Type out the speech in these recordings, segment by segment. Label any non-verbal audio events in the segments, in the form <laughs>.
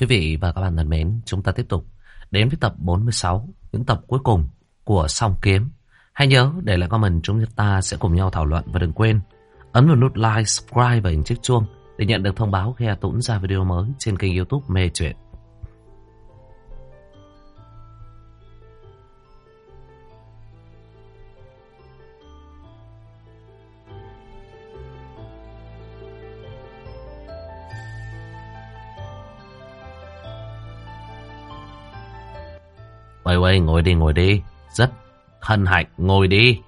Quý vị và các bạn thân mến, chúng ta tiếp tục đến với tập 46, những tập cuối cùng của Song Kiếm. Hãy nhớ để lại comment chúng ta sẽ cùng nhau thảo luận và đừng quên ấn vào nút like, subscribe và hình chiếc chuông để nhận được thông báo khi hà Tũng ra video mới trên kênh youtube Mê Chuyện. Quay ơi, ngồi đi ngồi đi. Rất hân hạnh ngồi đi.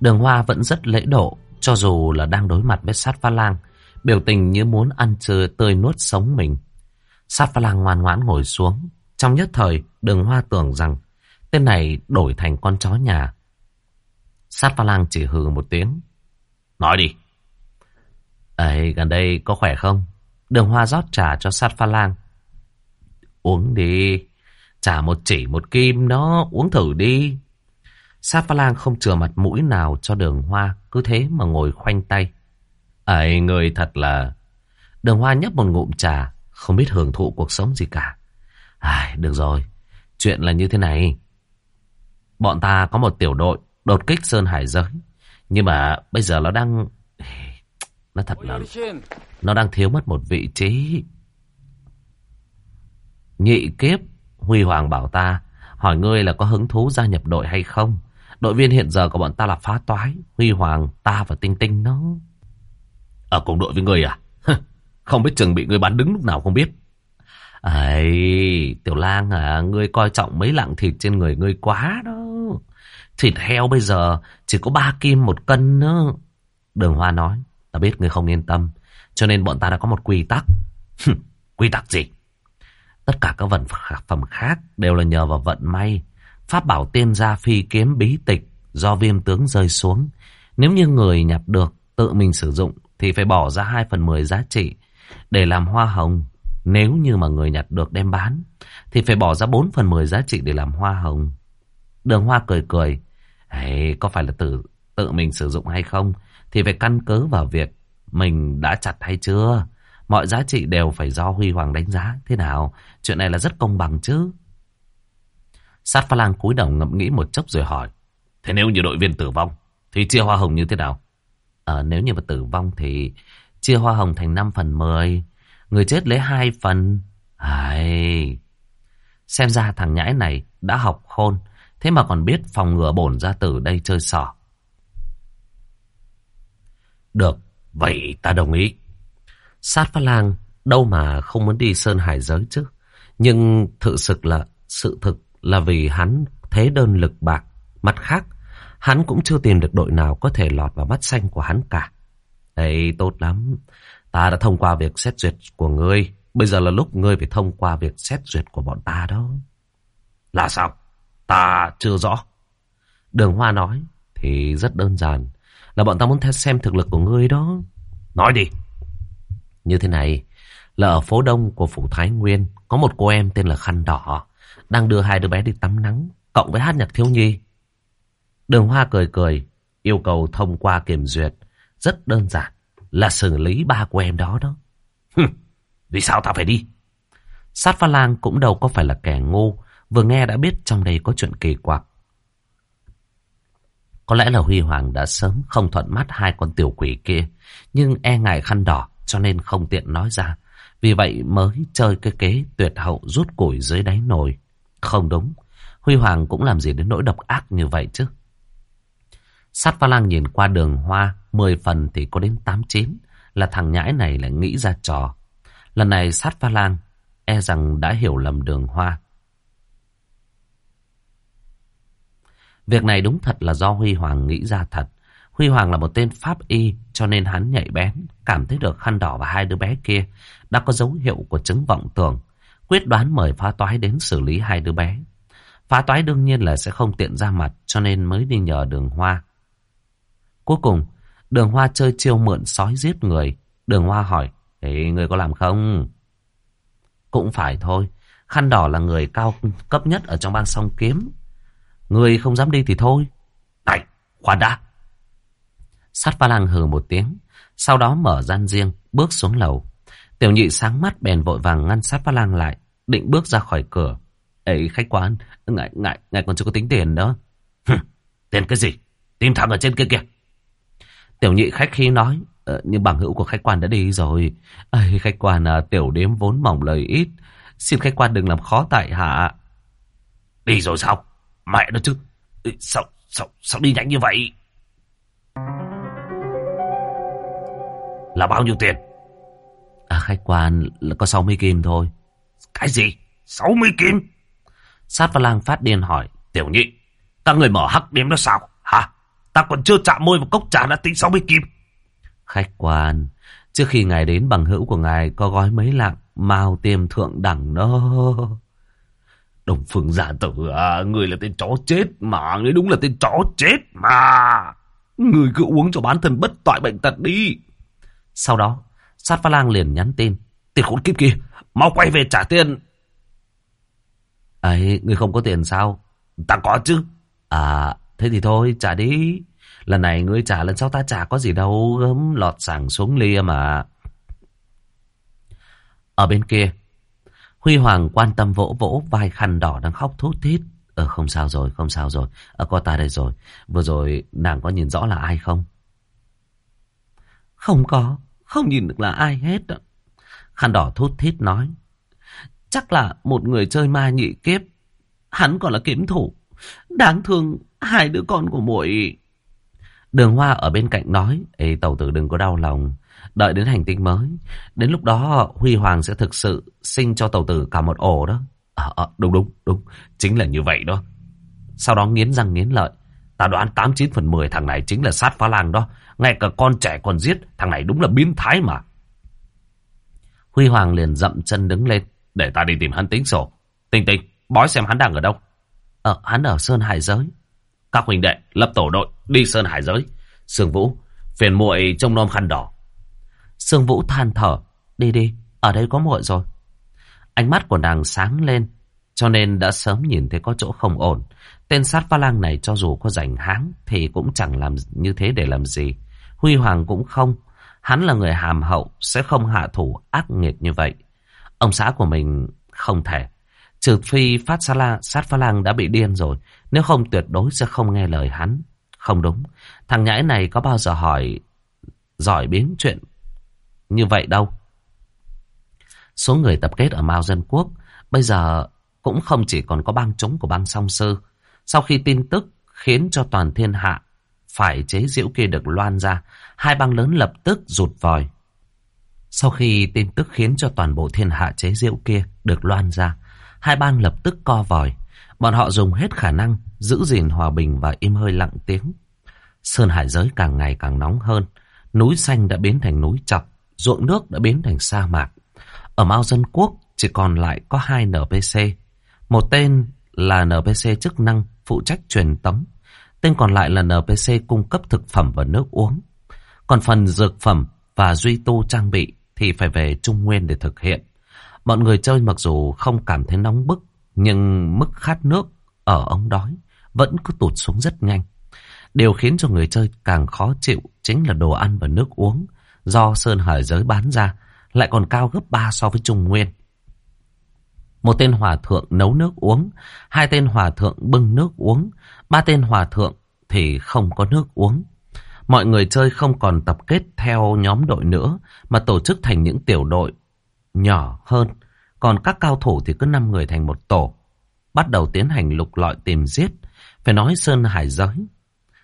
Đường Hoa vẫn rất lễ độ Cho dù là đang đối mặt với sát pha lang Biểu tình như muốn ăn chơi tươi nuốt sống mình. Sát pha lang ngoan ngoãn ngồi xuống. Trong nhất thời đường Hoa tưởng rằng Tên này đổi thành con chó nhà. Sát pha lang chỉ hừ một tiếng. Nói đi. Ấy gần đây có khỏe không? Đường Hoa rót trà cho sát pha lang. Uống đi. Trả một chỉ một kim đó, uống thử đi. Sát pha lang không chừa mặt mũi nào cho đường hoa, cứ thế mà ngồi khoanh tay. Ấy, người thật là... Đường hoa nhấp một ngụm trà, không biết hưởng thụ cuộc sống gì cả. Ai, được rồi, chuyện là như thế này. Bọn ta có một tiểu đội đột kích Sơn Hải giới. Nhưng mà bây giờ nó đang... Nó thật là... Nó đang thiếu mất một vị trí. Nhị kiếp Huy Hoàng bảo ta, hỏi ngươi là có hứng thú gia nhập đội hay không? Đội viên hiện giờ của bọn ta là phá toái, Huy Hoàng, ta và Tinh Tinh nó. Ở cùng đội với ngươi à? không biết chừng bị ngươi bắn đứng lúc nào không biết. Ấy, Tiểu Lang à, ngươi coi trọng mấy lạng thịt trên người ngươi quá đó. Thịt heo bây giờ chỉ có ba kim một cân nữa. Đường Hoa nói, ta biết ngươi không yên tâm, cho nên bọn ta đã có một quy tắc. quy tắc gì? Tất cả các vật phẩm khác đều là nhờ vào vận may. Pháp bảo tiên gia phi kiếm bí tịch do viêm tướng rơi xuống. Nếu như người nhặt được tự mình sử dụng thì phải bỏ ra 2 phần 10 giá trị để làm hoa hồng. Nếu như mà người nhặt được đem bán thì phải bỏ ra 4 phần 10 giá trị để làm hoa hồng. Đường hoa cười cười. Hey, có phải là tự, tự mình sử dụng hay không thì phải căn cứ vào việc mình đã chặt hay chưa. Mọi giá trị đều phải do Huy Hoàng đánh giá. Thế nào? Chuyện này là rất công bằng chứ. Sát pha lang cúi đầu ngẫm nghĩ một chốc rồi hỏi. Thế nếu như đội viên tử vong, thì chia hoa hồng như thế nào? Ờ, nếu như mà tử vong thì chia hoa hồng thành 5 phần 10. Người chết lấy 2 phần. Ai... Xem ra thằng nhãi này đã học khôn. Thế mà còn biết phòng ngừa bổn ra tử đây chơi sỏ. Được, vậy ta đồng ý. Sát Phá Lang đâu mà không muốn đi Sơn Hải giới chứ. Nhưng thực sự là sự thực là vì hắn thế đơn lực bạc. Mặt khác, hắn cũng chưa tìm được đội nào có thể lọt vào mắt xanh của hắn cả. Đấy, tốt lắm. Ta đã thông qua việc xét duyệt của ngươi. Bây giờ là lúc ngươi phải thông qua việc xét duyệt của bọn ta đó. Là sao? Ta chưa rõ. Đường Hoa nói, thì rất đơn giản. Là bọn ta muốn xem thực lực của ngươi đó. Nói đi. Như thế này, là ở phố đông của phủ Thái Nguyên, có một cô em tên là Khăn Đỏ, đang đưa hai đứa bé đi tắm nắng, cộng với hát nhạc thiếu nhi. Đường Hoa cười cười, yêu cầu thông qua kiểm duyệt, rất đơn giản, là xử lý ba cô em đó đó. <laughs> Hừm, vì sao ta phải đi? Sát Pha Lang cũng đâu có phải là kẻ ngu, vừa nghe đã biết trong đây có chuyện kỳ quặc. Có lẽ là Huy Hoàng đã sớm không thuận mắt hai con tiểu quỷ kia, nhưng e ngại khăn đỏ cho nên không tiện nói ra. Vì vậy mới chơi cái kế tuyệt hậu rút củi dưới đáy nồi. Không đúng, Huy Hoàng cũng làm gì đến nỗi độc ác như vậy chứ. Sát pha lang nhìn qua đường hoa, 10 phần thì có đến 8-9, là thằng nhãi này lại nghĩ ra trò. Lần này sát pha lang, e rằng đã hiểu lầm đường hoa. Việc này đúng thật là do Huy Hoàng nghĩ ra thật. Huy Hoàng là một tên pháp y cho nên hắn nhạy bén, cảm thấy được khăn đỏ và hai đứa bé kia đã có dấu hiệu của chứng vọng tưởng. Quyết đoán mời phá toái đến xử lý hai đứa bé. Phá toái đương nhiên là sẽ không tiện ra mặt cho nên mới đi nhờ đường hoa. Cuối cùng, đường hoa chơi chiêu mượn sói giết người. Đường hoa hỏi, Ê, người có làm không? Cũng phải thôi, khăn đỏ là người cao cấp nhất ở trong bang song kiếm. Người không dám đi thì thôi. Này, khoan đã. Sát pha lang hừ một tiếng, sau đó mở gian riêng, bước xuống lầu. Tiểu nhị sáng mắt bèn vội vàng ngăn sát pha lang lại, định bước ra khỏi cửa. Ấy khách quan, ngại, ngại, ngại còn chưa có tính tiền đó. <laughs> tiền cái gì? Tìm thẳng ở trên kia kìa. Tiểu nhị khách khí nói, ờ, nhưng bằng hữu của khách quan đã đi rồi. Ấy khách quan à, tiểu đếm vốn mỏng lời ít. Xin khách quan đừng làm khó tại hạ. Đi rồi sao? Mẹ nó chứ. Sao, sao, sao đi nhanh như vậy? Là bao nhiêu tiền? À khách quan là có 60 kim thôi. Cái gì? 60 kim? Sát và lang phát điên hỏi. Tiểu nhị, ta người mở hắc điếm đó sao? Hả? Ta còn chưa chạm môi vào cốc trà đã tính 60 kim. Khách quan, trước khi ngài đến bằng hữu của ngài có gói mấy lạng mao tiêm thượng đẳng đó. Đồng phương giả tử à, người là tên chó chết mà, người đúng là tên chó chết mà. Người cứ uống cho bán thân bất toại bệnh tật đi. Sau đó, sát phá lang liền nhắn tin. Tiền khốn kiếp kia, mau quay về trả tiền. Ấy, người không có tiền sao? Ta có chứ. À, thế thì thôi, trả đi. Lần này ngươi trả, lần sau ta trả có gì đâu, gấm lọt sảng xuống lia mà. Ở bên kia, Huy Hoàng quan tâm vỗ vỗ vai khăn đỏ đang khóc thút thít. Ờ không sao rồi, không sao rồi. Ờ có ta đây rồi. Vừa rồi nàng có nhìn rõ là ai không? Không có, không nhìn được là ai hết. Khăn đỏ thốt thít nói. Chắc là một người chơi ma nhị kiếp. Hắn còn là kiếm thủ. Đáng thương hai đứa con của muội. Đường Hoa ở bên cạnh nói. Ê tàu tử đừng có đau lòng. Đợi đến hành tinh mới. Đến lúc đó Huy Hoàng sẽ thực sự sinh cho tàu tử cả một ổ đó. À, à, đúng đúng đúng. Chính là như vậy đó. Sau đó nghiến răng nghiến lợi. Ta đoán 89 phần 10 thằng này chính là sát phá lang đó. Ngay cả con trẻ còn giết. Thằng này đúng là biến thái mà. Huy Hoàng liền dậm chân đứng lên. Để ta đi tìm hắn tính sổ. Tinh tinh, bói xem hắn đang ở đâu. Ờ, hắn ở Sơn Hải Giới. Các huynh đệ, lập tổ đội, đi Sơn Hải Giới. Sương Vũ, phiền muội trông nom khăn đỏ. Sương Vũ than thở. Đi đi, ở đây có muội rồi. Ánh mắt của nàng sáng lên. Cho nên đã sớm nhìn thấy có chỗ không ổn. Tên sát pha lang này cho dù có rảnh háng thì cũng chẳng làm như thế để làm gì. Huy Hoàng cũng không. Hắn là người hàm hậu, sẽ không hạ thủ ác nghiệt như vậy. Ông xã của mình không thể. Trừ phi phát Sa la, sát pha lang đã bị điên rồi. Nếu không tuyệt đối sẽ không nghe lời hắn. Không đúng. Thằng nhãi này có bao giờ hỏi giỏi biến chuyện như vậy đâu. Số người tập kết ở Mao Dân Quốc bây giờ cũng không chỉ còn có bang chúng của bang song sư. Sau khi tin tức khiến cho toàn thiên hạ phải chế diễu kia được loan ra, hai bang lớn lập tức rụt vòi. Sau khi tin tức khiến cho toàn bộ thiên hạ chế diễu kia được loan ra, hai bang lập tức co vòi. Bọn họ dùng hết khả năng giữ gìn hòa bình và im hơi lặng tiếng. Sơn hải giới càng ngày càng nóng hơn. Núi xanh đã biến thành núi chọc, ruộng nước đã biến thành sa mạc. Ở Mao Dân Quốc chỉ còn lại có hai NPC. Một tên là NPC chức năng phụ trách truyền tống. Tên còn lại là NPC cung cấp thực phẩm và nước uống. Còn phần dược phẩm và duy tu trang bị thì phải về Trung Nguyên để thực hiện. Bọn người chơi mặc dù không cảm thấy nóng bức, nhưng mức khát nước ở ống đói vẫn cứ tụt xuống rất nhanh. Điều khiến cho người chơi càng khó chịu chính là đồ ăn và nước uống do Sơn Hải giới bán ra lại còn cao gấp 3 so với Trung Nguyên. Một tên hòa thượng nấu nước uống, hai tên hòa thượng bưng nước uống, ba tên hòa thượng thì không có nước uống. Mọi người chơi không còn tập kết theo nhóm đội nữa, mà tổ chức thành những tiểu đội nhỏ hơn. Còn các cao thủ thì cứ 5 người thành một tổ. Bắt đầu tiến hành lục lọi tìm giết. Phải nói Sơn Hải giới.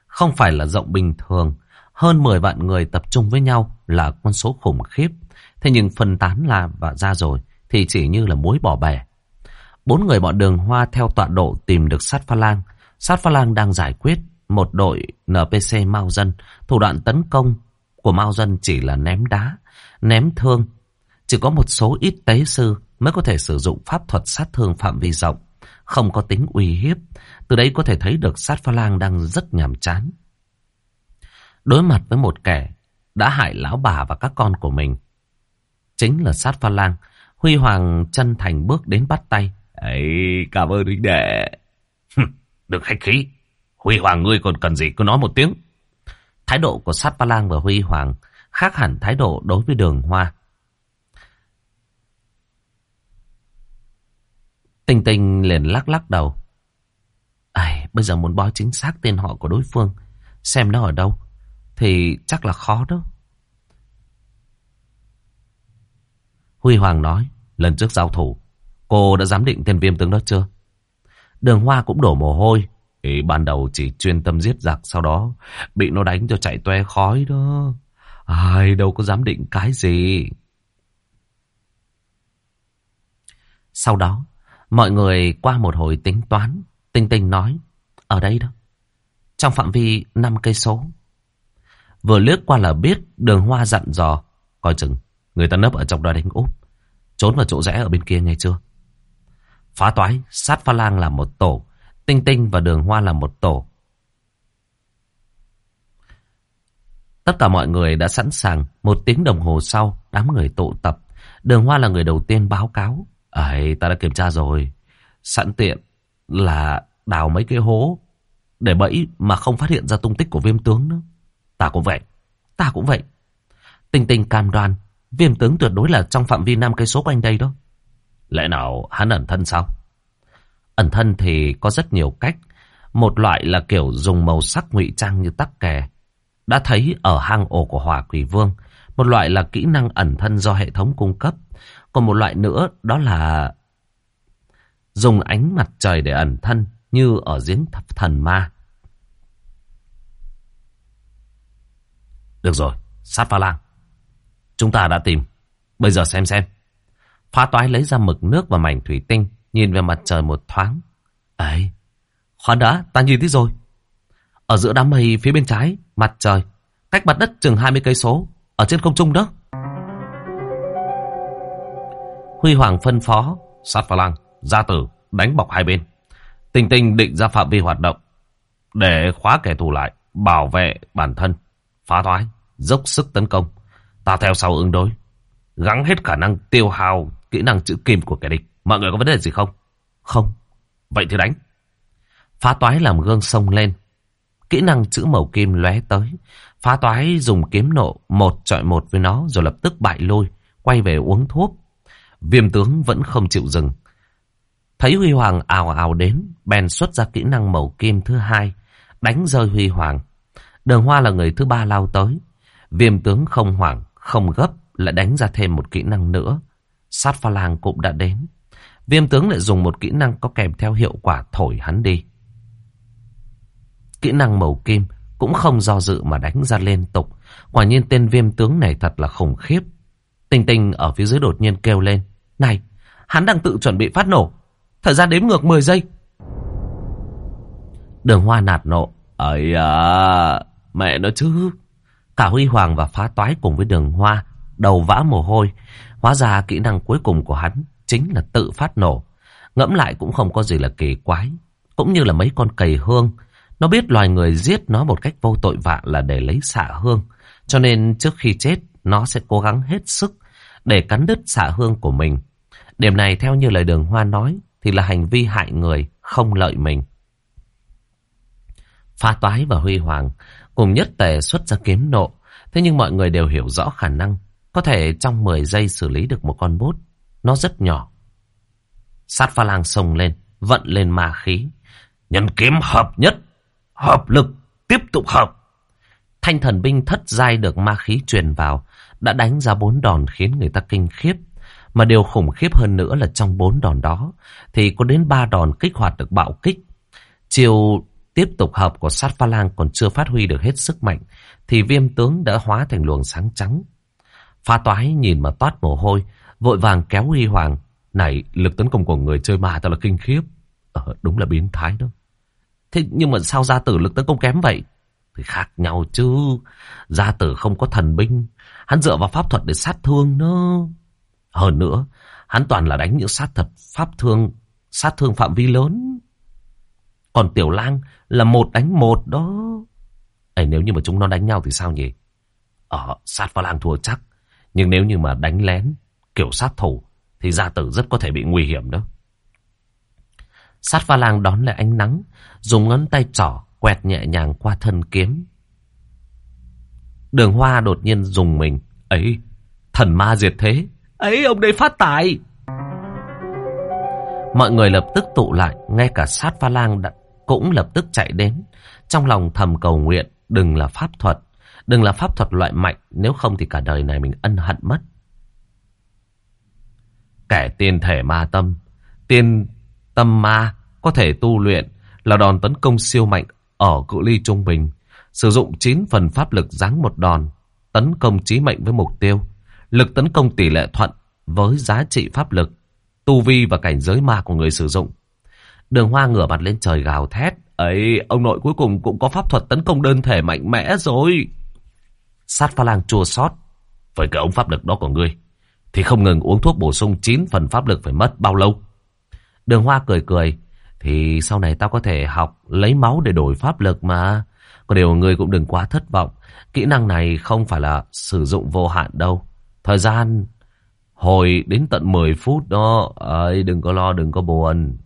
Không phải là rộng bình thường. Hơn 10 vạn người tập trung với nhau là con số khủng khiếp. Thế nhưng phân tán là và ra rồi thì chỉ như là muối bỏ bể. Bốn người bọn đường hoa theo tọa độ tìm được sát pha lang. Sát pha lang đang giải quyết một đội NPC Mao Dân. Thủ đoạn tấn công của Mao Dân chỉ là ném đá, ném thương. Chỉ có một số ít tế sư mới có thể sử dụng pháp thuật sát thương phạm vi rộng, không có tính uy hiếp. Từ đấy có thể thấy được sát pha lang đang rất nhàm chán. Đối mặt với một kẻ đã hại lão bà và các con của mình. Chính là sát pha lang. Huy Hoàng chân thành bước đến bắt tay. Ấy, cảm ơn huynh đệ. Đừng khách khí. Huy Hoàng ngươi còn cần gì cứ nói một tiếng. Thái độ của Sát ba Lang và Huy Hoàng khác hẳn thái độ đối với đường hoa. Tinh Tinh liền lắc lắc đầu. Ai, bây giờ muốn báo chính xác tên họ của đối phương, xem nó ở đâu, thì chắc là khó đó. Huy Hoàng nói, lần trước giao thủ, cô đã giám định tên viêm tướng đó chưa? Đường Hoa cũng đổ mồ hôi. Ý ban đầu chỉ chuyên tâm giết giặc, sau đó bị nó đánh cho chạy toe khói đó. Ai đâu có dám định cái gì. Sau đó, mọi người qua một hồi tính toán, Tinh Tinh nói, ở đây đó, trong phạm vi 5 cây số. Vừa lướt qua là biết đường hoa dặn dò, coi chừng, người ta nấp ở trong đó đánh úp, trốn vào chỗ rẽ ở bên kia nghe chưa? Phá toái, sát pha lang là một tổ, tinh tinh và đường hoa là một tổ. Tất cả mọi người đã sẵn sàng, một tiếng đồng hồ sau, đám người tụ tập. Đường hoa là người đầu tiên báo cáo. Ấy, ta đã kiểm tra rồi. Sẵn tiện là đào mấy cái hố để bẫy mà không phát hiện ra tung tích của viêm tướng nữa. Ta cũng vậy. Ta cũng vậy. Tinh tinh cam đoan, viêm tướng tuyệt đối là trong phạm vi năm cây số quanh đây đó. Lẽ nào hắn ẩn thân sao? Ẩn thân thì có rất nhiều cách. Một loại là kiểu dùng màu sắc ngụy trang như tắc kè. Đã thấy ở hang ổ của hỏa quỷ vương. Một loại là kỹ năng ẩn thân do hệ thống cung cấp. Còn một loại nữa đó là dùng ánh mặt trời để ẩn thân như ở giếng thần ma. Được rồi, sát pha lang. Chúng ta đã tìm. Bây giờ xem xem. Phá toái lấy ra mực nước và mảnh thủy tinh, nhìn về mặt trời một thoáng. Ấy, khoan đã, ta nhìn thấy rồi. Ở giữa đám mây phía bên trái, mặt trời, cách mặt đất chừng 20 cây số, ở trên không trung đó. Huy Hoàng phân phó, sát pha lang, gia tử, đánh bọc hai bên. Tình tình định ra phạm vi hoạt động, để khóa kẻ thù lại, bảo vệ bản thân, phá thoái, dốc sức tấn công. Ta theo sau ứng đối, gắng hết khả năng tiêu hao kỹ năng chữ kim của kẻ địch. Mọi người có vấn đề gì không? Không. Vậy thì đánh. Phá toái làm gương sông lên. Kỹ năng chữ màu kim lóe tới. Phá toái dùng kiếm nộ một trọi một với nó rồi lập tức bại lôi. Quay về uống thuốc. Viêm tướng vẫn không chịu dừng. Thấy Huy Hoàng ào ào đến. Bèn xuất ra kỹ năng màu kim thứ hai. Đánh rơi Huy Hoàng. Đường Hoa là người thứ ba lao tới. Viêm tướng không hoảng, không gấp. Lại đánh ra thêm một kỹ năng nữa. Sát pha lang cũng đã đến. Viêm tướng lại dùng một kỹ năng có kèm theo hiệu quả thổi hắn đi. Kỹ năng màu kim cũng không do dự mà đánh ra liên tục. Quả nhiên tên viêm tướng này thật là khủng khiếp. Tình tình ở phía dưới đột nhiên kêu lên. Này, hắn đang tự chuẩn bị phát nổ. Thời gian đếm ngược 10 giây. Đường hoa nạt nộ. Ây à, mẹ nó chứ. Cả Huy Hoàng và phá toái cùng với đường hoa. Đầu vã mồ hôi. Hóa ra kỹ năng cuối cùng của hắn chính là tự phát nổ. Ngẫm lại cũng không có gì là kỳ quái. Cũng như là mấy con cầy hương. Nó biết loài người giết nó một cách vô tội vạ là để lấy xạ hương. Cho nên trước khi chết, nó sẽ cố gắng hết sức để cắn đứt xạ hương của mình. Điểm này theo như lời đường hoa nói thì là hành vi hại người, không lợi mình. Pha toái và Huy Hoàng cùng nhất tề xuất ra kiếm nộ. Thế nhưng mọi người đều hiểu rõ khả năng có thể trong 10 giây xử lý được một con bút. Nó rất nhỏ. Sát pha lang sông lên, vận lên ma khí. Nhân kiếm hợp nhất, hợp lực, tiếp tục hợp. Thanh thần binh thất giai được ma khí truyền vào, đã đánh ra bốn đòn khiến người ta kinh khiếp. Mà điều khủng khiếp hơn nữa là trong bốn đòn đó, thì có đến ba đòn kích hoạt được bạo kích. Chiều tiếp tục hợp của sát pha lang còn chưa phát huy được hết sức mạnh, thì viêm tướng đã hóa thành luồng sáng trắng. Phá toái nhìn mà toát mồ hôi, vội vàng kéo Huy Hoàng. Này, lực tấn công của người chơi ma thật là kinh khiếp. Ờ, đúng là biến thái đó. Thế nhưng mà sao gia tử lực tấn công kém vậy? Thì khác nhau chứ. Gia tử không có thần binh. Hắn dựa vào pháp thuật để sát thương nữa. Hơn nữa, hắn toàn là đánh những sát thật pháp thương, sát thương phạm vi lớn. Còn tiểu lang là một đánh một đó. Ấy nếu như mà chúng nó đánh nhau thì sao nhỉ? Ờ, sát vào lang thua chắc. Nhưng nếu như mà đánh lén, kiểu sát thủ, thì gia tử rất có thể bị nguy hiểm đó. Sát pha lang đón lại ánh nắng, dùng ngón tay trỏ quẹt nhẹ nhàng qua thân kiếm. Đường hoa đột nhiên dùng mình. Ấy, thần ma diệt thế. Ấy, ông đây phát tài. Mọi người lập tức tụ lại, ngay cả sát pha lang đã, cũng lập tức chạy đến. Trong lòng thầm cầu nguyện, đừng là pháp thuật. Đừng là pháp thuật loại mạnh, nếu không thì cả đời này mình ân hận mất. Kẻ tiên thể ma tâm, tiên tâm ma có thể tu luyện là đòn tấn công siêu mạnh ở cự ly trung bình. Sử dụng 9 phần pháp lực giáng một đòn, tấn công chí mệnh với mục tiêu. Lực tấn công tỷ lệ thuận với giá trị pháp lực, tu vi và cảnh giới ma của người sử dụng. Đường hoa ngửa mặt lên trời gào thét. ấy ông nội cuối cùng cũng có pháp thuật tấn công đơn thể mạnh mẽ rồi. Sát pha lang chua xót Với cái ống pháp lực đó của ngươi, thì không ngừng uống thuốc bổ sung 9 phần pháp lực phải mất bao lâu. Đường hoa cười cười. Thì sau này tao có thể học lấy máu để đổi pháp lực mà. Có điều ngươi cũng đừng quá thất vọng. Kỹ năng này không phải là sử dụng vô hạn đâu. Thời gian hồi đến tận 10 phút đó. ơi đừng có lo, đừng có buồn.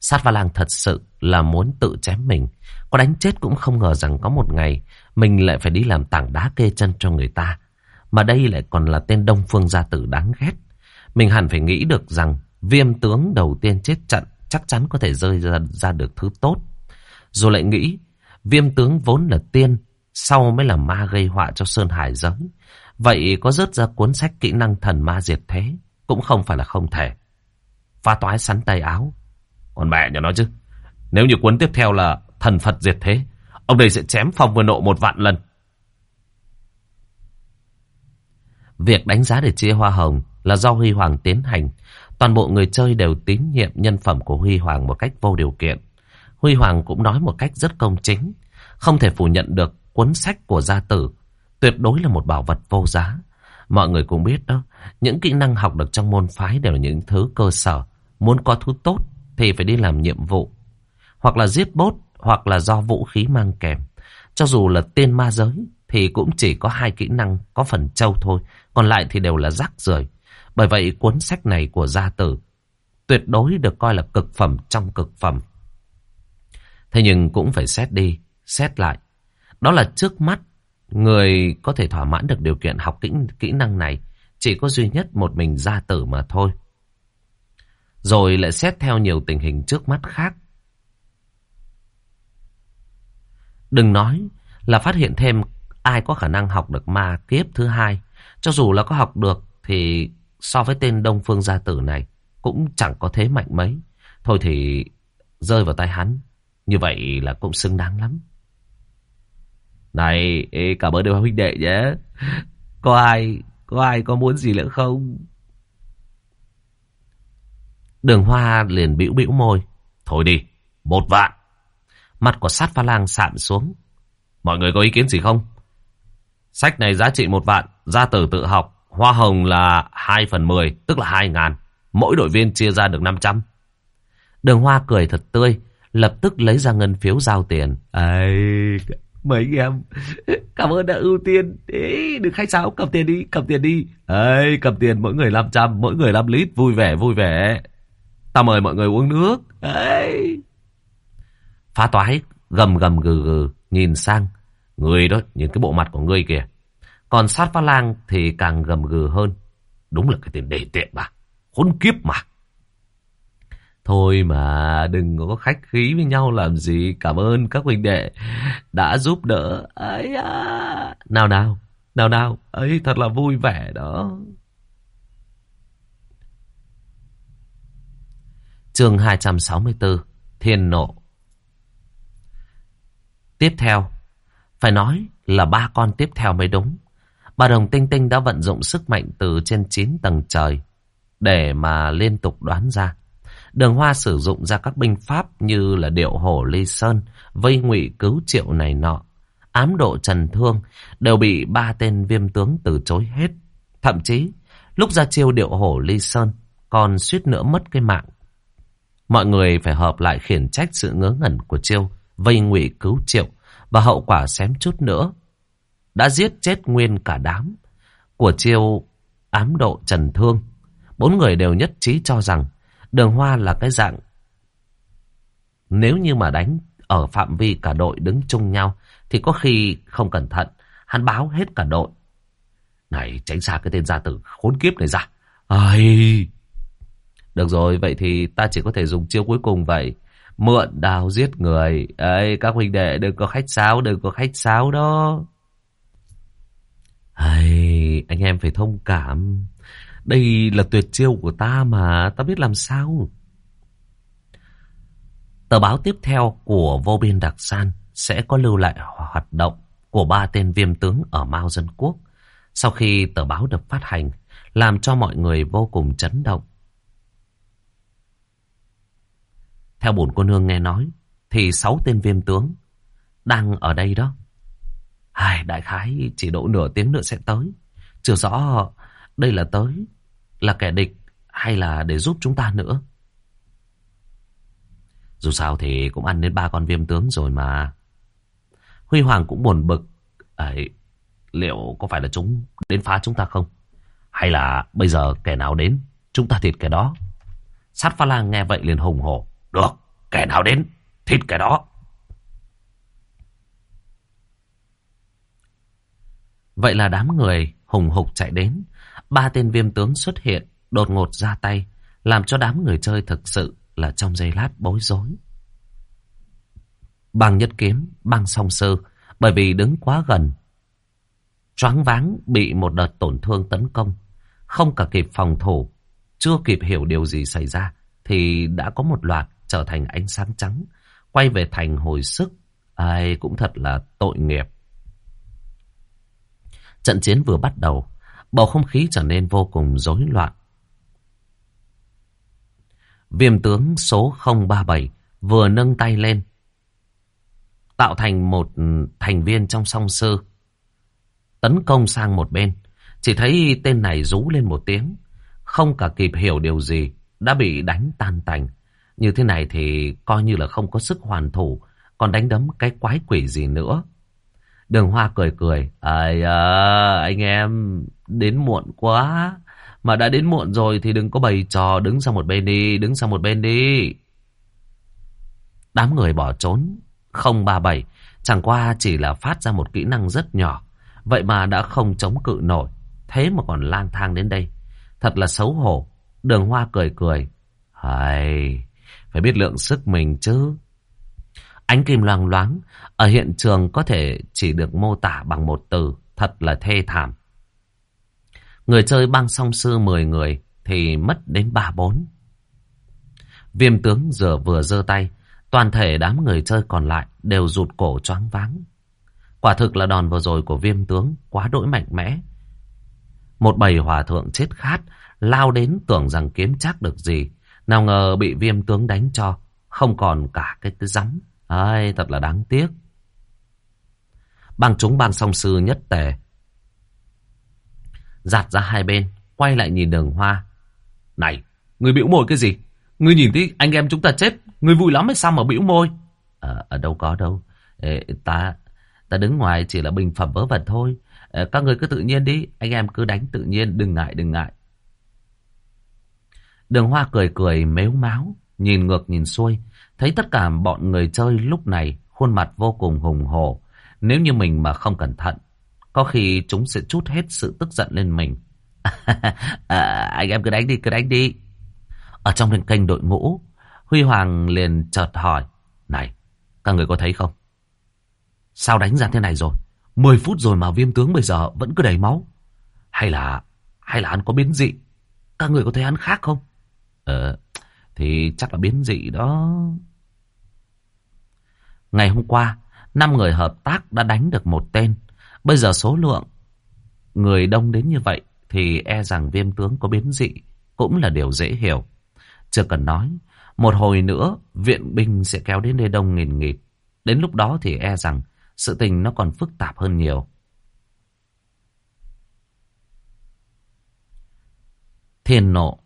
Sát va lang thật sự là muốn tự chém mình. Có đánh chết cũng không ngờ rằng có một ngày mình lại phải đi làm tảng đá kê chân cho người ta. Mà đây lại còn là tên Đông Phương gia tử đáng ghét. Mình hẳn phải nghĩ được rằng viêm tướng đầu tiên chết trận chắc chắn có thể rơi ra, ra được thứ tốt. Rồi lại nghĩ viêm tướng vốn là tiên, sau mới là ma gây họa cho Sơn Hải giới. Vậy có rớt ra cuốn sách kỹ năng thần ma diệt thế cũng không phải là không thể. Pha toái sắn tay áo. Còn mẹ nhà nó chứ. Nếu như cuốn tiếp theo là thần Phật diệt thế, ông đây sẽ chém phong vừa nộ một vạn lần. Việc đánh giá để chia hoa hồng là do Huy Hoàng tiến hành. Toàn bộ người chơi đều tín nhiệm nhân phẩm của Huy Hoàng một cách vô điều kiện. Huy Hoàng cũng nói một cách rất công chính. Không thể phủ nhận được cuốn sách của gia tử tuyệt đối là một bảo vật vô giá. Mọi người cũng biết đó, những kỹ năng học được trong môn phái đều là những thứ cơ sở. Muốn có thứ tốt thì phải đi làm nhiệm vụ. Hoặc là giết bốt, hoặc là do vũ khí mang kèm. Cho dù là tiên ma giới thì cũng chỉ có hai kỹ năng có phần trâu thôi. Còn lại thì đều là rác rưởi. Bởi vậy cuốn sách này của gia tử tuyệt đối được coi là cực phẩm trong cực phẩm. Thế nhưng cũng phải xét đi, xét lại. Đó là trước mắt, người có thể thỏa mãn được điều kiện học kỹ, kỹ năng này chỉ có duy nhất một mình gia tử mà thôi. Rồi lại xét theo nhiều tình hình trước mắt khác. Đừng nói là phát hiện thêm ai có khả năng học được ma kiếp thứ hai. Cho dù là có học được thì so với tên Đông Phương Gia Tử này cũng chẳng có thế mạnh mấy. Thôi thì rơi vào tay hắn. Như vậy là cũng xứng đáng lắm. Này, cảm ơn đôi huynh đệ nhé. Có ai, có ai có muốn gì nữa không? Đường Hoa liền bĩu bĩu môi. Thôi đi, một vạn. Mặt của sát pha lang sạm xuống. Mọi người có ý kiến gì không? Sách này giá trị một vạn, gia tử tự học. Hoa hồng là 2 phần 10, tức là 2 ngàn. Mỗi đội viên chia ra được 500. Đường Hoa cười thật tươi, lập tức lấy ra ngân phiếu giao tiền. Ấy, mấy em, cảm ơn đã ưu tiên. Ê, đừng khách sáo, cầm tiền đi, cầm tiền đi. Ấy, cầm tiền mỗi người 500, mỗi người 5 lít, vui vẻ, vui vẻ. Ta mời mọi người uống nước. Ấy. Phá toái, gầm gầm gừ gừ, nhìn sang. Người đó, nhìn cái bộ mặt của ngươi kìa. Còn sát phá lang thì càng gầm gừ hơn. Đúng là cái tên đề tiện mà. Khốn kiếp mà. Thôi mà đừng có khách khí với nhau làm gì. Cảm ơn các huynh đệ đã giúp đỡ. ấy à. Nào nào, nào nào. ấy thật là vui vẻ đó. Chương 264 Thiên nộ Tiếp theo Phải nói là ba con tiếp theo mới đúng Bà Đồng Tinh Tinh đã vận dụng sức mạnh từ trên 9 tầng trời để mà liên tục đoán ra. Đường Hoa sử dụng ra các binh pháp như là điệu hổ ly sơn, vây ngụy cứu triệu này nọ, ám độ trần thương đều bị ba tên viêm tướng từ chối hết. Thậm chí lúc ra chiêu điệu hổ ly sơn còn suýt nữa mất cái mạng. Mọi người phải hợp lại khiển trách sự ngớ ngẩn của chiêu vây ngụy cứu triệu và hậu quả xém chút nữa đã giết chết nguyên cả đám của chiêu ám độ trần thương. Bốn người đều nhất trí cho rằng đường hoa là cái dạng nếu như mà đánh ở phạm vi cả đội đứng chung nhau thì có khi không cẩn thận hắn báo hết cả đội. Này tránh xa cái tên gia tử khốn kiếp này ra. Ai... Được rồi, vậy thì ta chỉ có thể dùng chiêu cuối cùng vậy. Mượn đào giết người. Ấy, các huynh đệ đừng có khách sáo, đừng có khách sáo đó. Hay, anh em phải thông cảm. Đây là tuyệt chiêu của ta mà, ta biết làm sao. Tờ báo tiếp theo của vô biên đặc san sẽ có lưu lại hoạt động của ba tên viêm tướng ở Mao Dân Quốc. Sau khi tờ báo được phát hành, làm cho mọi người vô cùng chấn động. Theo bổn cô nương nghe nói, thì sáu tên viêm tướng đang ở đây đó. Ai, đại khái chỉ độ nửa tiếng nữa sẽ tới. Chưa rõ đây là tới, là kẻ địch hay là để giúp chúng ta nữa. Dù sao thì cũng ăn đến ba con viêm tướng rồi mà. Huy Hoàng cũng buồn bực. Ấy, liệu có phải là chúng đến phá chúng ta không? Hay là bây giờ kẻ nào đến, chúng ta thịt kẻ đó? Sát pha lang nghe vậy liền hùng hổ. Được, kẻ nào đến, thịt kẻ đó. Vậy là đám người hùng hục chạy đến. Ba tên viêm tướng xuất hiện, đột ngột ra tay, làm cho đám người chơi thực sự là trong giây lát bối rối. Bằng nhất kiếm, băng song sư, bởi vì đứng quá gần. Choáng váng bị một đợt tổn thương tấn công, không cả kịp phòng thủ, chưa kịp hiểu điều gì xảy ra, thì đã có một loạt trở thành ánh sáng trắng, quay về thành hồi sức. Ai cũng thật là tội nghiệp. Trận chiến vừa bắt đầu, bầu không khí trở nên vô cùng rối loạn. Viêm tướng số 037 vừa nâng tay lên, tạo thành một thành viên trong song sư. Tấn công sang một bên, chỉ thấy tên này rú lên một tiếng, không cả kịp hiểu điều gì, đã bị đánh tan tành. Như thế này thì coi như là không có sức hoàn thủ, còn đánh đấm cái quái quỷ gì nữa. Đường Hoa cười cười, Ây à, anh em đến muộn quá. Mà đã đến muộn rồi thì đừng có bày trò đứng sang một bên đi, đứng sang một bên đi. Đám người bỏ trốn, 037, chẳng qua chỉ là phát ra một kỹ năng rất nhỏ. Vậy mà đã không chống cự nổi, thế mà còn lang thang đến đây. Thật là xấu hổ. Đường Hoa cười cười. Hay, phải biết lượng sức mình chứ. Ánh kim loang loáng, ở hiện trường có thể chỉ được mô tả bằng một từ, thật là thê thảm. Người chơi băng song sư 10 người thì mất đến 3-4. Viêm tướng giờ vừa giơ tay, toàn thể đám người chơi còn lại đều rụt cổ choáng váng. Quả thực là đòn vừa rồi của viêm tướng quá đỗi mạnh mẽ. Một bầy hòa thượng chết khát, lao đến tưởng rằng kiếm chắc được gì. Nào ngờ bị viêm tướng đánh cho, không còn cả cái cái rắm. Ai, thật là đáng tiếc. Bang chúng bang song sư nhất tề. Giạt ra hai bên, quay lại nhìn đường hoa. Này, người biểu môi cái gì? Ngươi nhìn thấy anh em chúng ta chết, người vui lắm hay sao mà biểu môi? À, ở đâu có đâu. Ê, ta ta đứng ngoài chỉ là bình phẩm vớ vẩn thôi. À, các người cứ tự nhiên đi, anh em cứ đánh tự nhiên, đừng ngại, đừng ngại. Đường hoa cười cười mếu máu, nhìn ngược nhìn xuôi. Thấy tất cả bọn người chơi lúc này khuôn mặt vô cùng hùng hổ. Nếu như mình mà không cẩn thận, có khi chúng sẽ chút hết sự tức giận lên mình. <laughs> à, anh em cứ đánh đi, cứ đánh đi. Ở trong bên kênh đội ngũ, Huy Hoàng liền chợt hỏi. Này, các người có thấy không? Sao đánh ra thế này rồi? 10 phút rồi mà viêm tướng bây giờ vẫn cứ đầy máu. Hay là, hay là hắn có biến dị? Các người có thấy hắn khác không? Ờ, thì chắc là biến dị đó. Ngày hôm qua, năm người hợp tác đã đánh được một tên. Bây giờ số lượng người đông đến như vậy thì e rằng viêm tướng có biến dị cũng là điều dễ hiểu. Chưa cần nói, một hồi nữa viện binh sẽ kéo đến đây đông nghìn nghịt. Đến lúc đó thì e rằng sự tình nó còn phức tạp hơn nhiều. Thiên nộ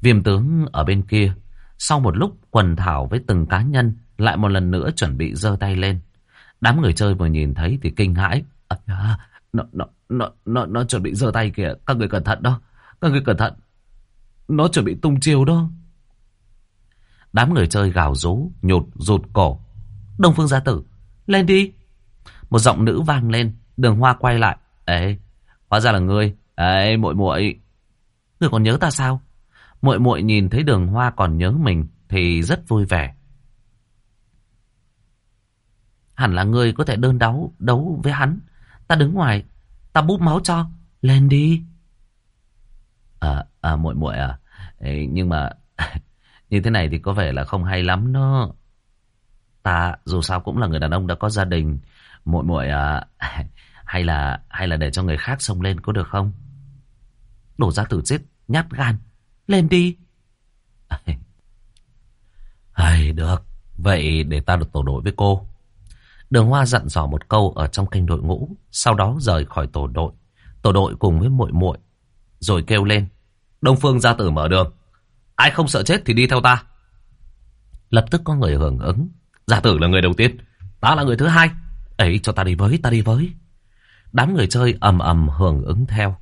Viêm tướng ở bên kia, sau một lúc quần thảo với từng cá nhân, lại một lần nữa chuẩn bị giơ tay lên. Đám người chơi vừa nhìn thấy thì kinh hãi. À, nó, nó, nó, nó, nó chuẩn bị giơ tay kìa, các người cẩn thận đó, các người cẩn thận. Nó chuẩn bị tung chiêu đó. Đám người chơi gào rú, nhột, rụt cổ. Đông Phương Gia Tử, lên đi. Một giọng nữ vang lên, đường hoa quay lại. Ê, hóa ra là ngươi. Ê, muội muội Ngươi còn nhớ ta sao? Muội muội nhìn thấy đường hoa còn nhớ mình thì rất vui vẻ. Hẳn là ngươi có thể đơn đấu đấu với hắn. Ta đứng ngoài, ta búp máu cho. Lên đi. À, à muội muội à. Ê, nhưng mà <laughs> như thế này thì có vẻ là không hay lắm đó. Ta dù sao cũng là người đàn ông đã có gia đình. Muội muội à, <laughs> hay là hay là để cho người khác xông lên có được không? Đổ ra tử chết, nhát gan. Lên đi. <laughs> Hay được. Vậy để ta được tổ đội với cô. Đường Hoa dặn dò một câu ở trong kênh đội ngũ, sau đó rời khỏi tổ đội. Tổ đội cùng với muội muội rồi kêu lên. Đông Phương gia tử mở đường. Ai không sợ chết thì đi theo ta. Lập tức có người hưởng ứng. Gia tử là người đầu tiên. Ta là người thứ hai. Ấy cho ta đi với, ta đi với. Đám người chơi ầm ầm hưởng ứng theo.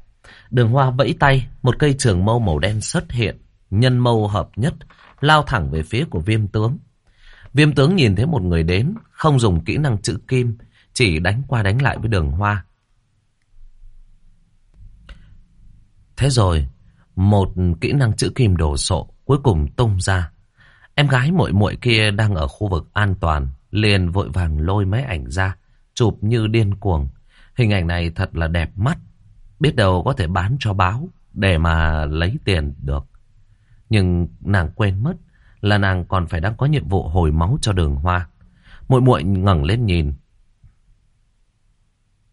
Đường hoa vẫy tay, một cây trường mâu màu đen xuất hiện. Nhân mâu hợp nhất, lao thẳng về phía của viêm tướng. Viêm tướng nhìn thấy một người đến, không dùng kỹ năng chữ kim, chỉ đánh qua đánh lại với đường hoa. Thế rồi, một kỹ năng chữ kim đổ sộ cuối cùng tung ra. Em gái muội muội kia đang ở khu vực an toàn, liền vội vàng lôi máy ảnh ra, chụp như điên cuồng. Hình ảnh này thật là đẹp mắt, biết đâu có thể bán cho báo để mà lấy tiền được. Nhưng nàng quên mất là nàng còn phải đang có nhiệm vụ hồi máu cho đường hoa. Muội muội ngẩng lên nhìn.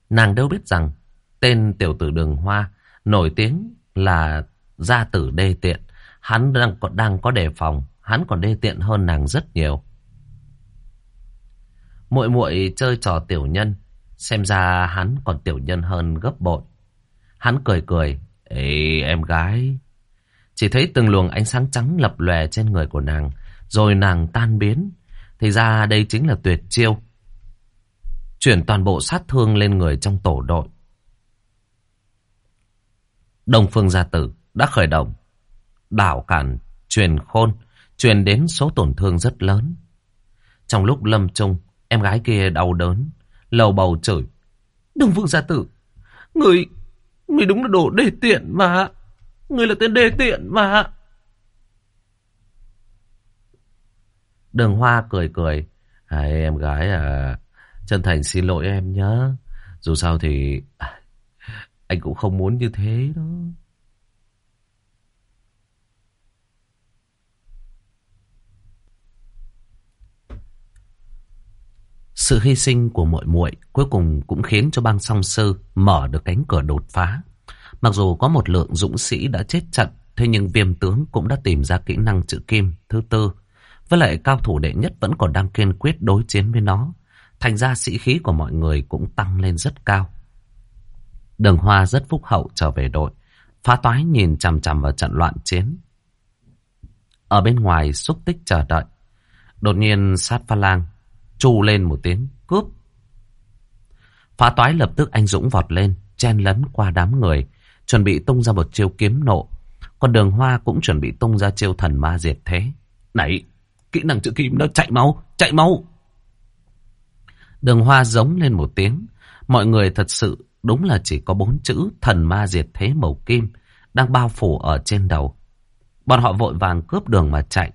Nàng đâu biết rằng tên tiểu tử đường hoa nổi tiếng là gia tử đê tiện. Hắn đang, đang có đề phòng, hắn còn đê tiện hơn nàng rất nhiều. Muội muội chơi trò tiểu nhân, xem ra hắn còn tiểu nhân hơn gấp bội. Hắn cười cười, Ê em gái, chỉ thấy từng luồng ánh sáng trắng lập lòe trên người của nàng, rồi nàng tan biến. Thì ra đây chính là tuyệt chiêu. Chuyển toàn bộ sát thương lên người trong tổ đội. Đông Phương Gia Tử đã khởi động. Đảo cản, truyền khôn, truyền đến số tổn thương rất lớn. Trong lúc lâm trung, em gái kia đau đớn, lầu bầu chửi. Đông Phương Gia Tử, người, người đúng là đồ đê tiện mà. Người là tên đê tiện mà. Đường Hoa cười cười. Hai em gái à, chân thành xin lỗi em nhé. Dù sao thì à, anh cũng không muốn như thế đó. Sự hy sinh của muội muội cuối cùng cũng khiến cho bang song sư mở được cánh cửa đột phá. Mặc dù có một lượng dũng sĩ đã chết trận, thế nhưng viêm tướng cũng đã tìm ra kỹ năng chữ kim thứ tư. Với lại cao thủ đệ nhất vẫn còn đang kiên quyết đối chiến với nó. Thành ra sĩ khí của mọi người cũng tăng lên rất cao. Đường Hoa rất phúc hậu trở về đội. Phá toái nhìn chằm chằm vào trận loạn chiến. Ở bên ngoài xúc tích chờ đợi. Đột nhiên sát pha lang chu lên một tiếng cướp. Phá toái lập tức anh Dũng vọt lên, chen lấn qua đám người, chuẩn bị tung ra một chiêu kiếm nộ. Còn đường hoa cũng chuẩn bị tung ra chiêu thần ma diệt thế. Này, kỹ năng chữ kim nó chạy mau, chạy mau. Đường hoa giống lên một tiếng. Mọi người thật sự đúng là chỉ có bốn chữ thần ma diệt thế màu kim đang bao phủ ở trên đầu. Bọn họ vội vàng cướp đường mà chạy.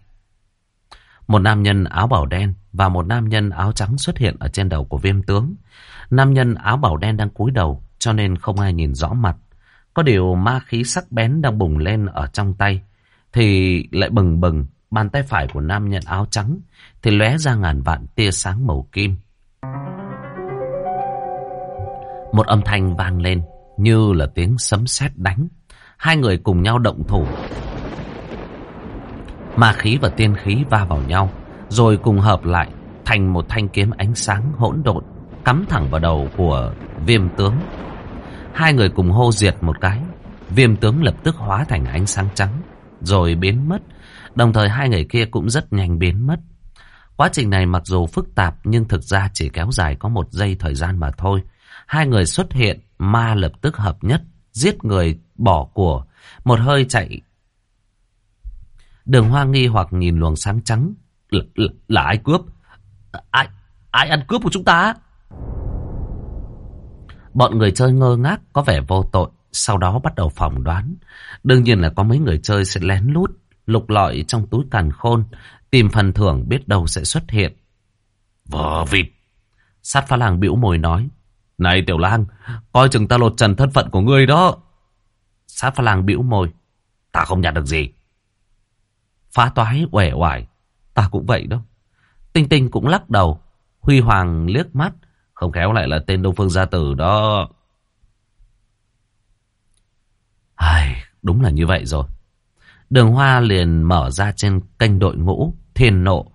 Một nam nhân áo bảo đen và một nam nhân áo trắng xuất hiện ở trên đầu của viêm tướng. Nam nhân áo bảo đen đang cúi đầu, cho nên không ai nhìn rõ mặt. Có điều ma khí sắc bén đang bùng lên ở trong tay, thì lại bừng bừng, bàn tay phải của nam nhân áo trắng thì lóe ra ngàn vạn tia sáng màu kim. Một âm thanh vang lên, như là tiếng sấm sét đánh. Hai người cùng nhau động thủ. Ma khí và tiên khí va vào nhau, rồi cùng hợp lại thành một thanh kiếm ánh sáng hỗn độn cắm thẳng vào đầu của viêm tướng. Hai người cùng hô diệt một cái, viêm tướng lập tức hóa thành ánh sáng trắng, rồi biến mất. Đồng thời hai người kia cũng rất nhanh biến mất. Quá trình này mặc dù phức tạp nhưng thực ra chỉ kéo dài có một giây thời gian mà thôi. Hai người xuất hiện, ma lập tức hợp nhất, giết người, bỏ của, một hơi chạy. Đường hoa nghi hoặc nhìn luồng sáng trắng. Là, là, là ai cướp? Ai, ai ăn cướp của chúng ta? Bọn người chơi ngơ ngác có vẻ vô tội, sau đó bắt đầu phỏng đoán. Đương nhiên là có mấy người chơi sẽ lén lút lục lọi trong túi càn khôn, tìm phần thưởng biết đâu sẽ xuất hiện. Vờ vịt. Sát phá làng bĩu môi nói. Này tiểu lang, coi chừng ta lột trần thân phận của ngươi đó. Sát phá làng bĩu môi. Ta không nhặt được gì. Phá toái uể oải. Ta cũng vậy đó. Tinh tinh cũng lắc đầu. Huy Hoàng liếc mắt. Không khéo lại là tên Đông Phương Gia Tử đó. Ai, đúng là như vậy rồi. Đường Hoa liền mở ra trên kênh đội ngũ Thiên Nộ,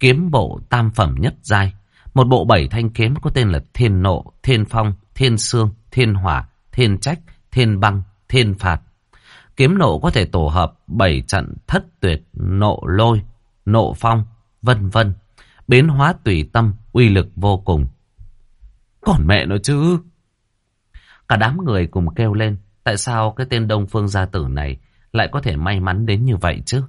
kiếm bộ tam phẩm nhất giai. Một bộ bảy thanh kiếm có tên là Thiên Nộ, Thiên Phong, Thiên Sương, Thiên Hỏa, Thiên Trách, Thiên Băng, Thiên Phạt. Kiếm nộ có thể tổ hợp bảy trận thất tuyệt, nộ lôi, nộ phong, vân vân. Biến hóa tùy tâm, uy lực vô cùng. Còn mẹ nó chứ. Cả đám người cùng kêu lên. Tại sao cái tên Đông Phương Gia Tử này lại có thể may mắn đến như vậy chứ?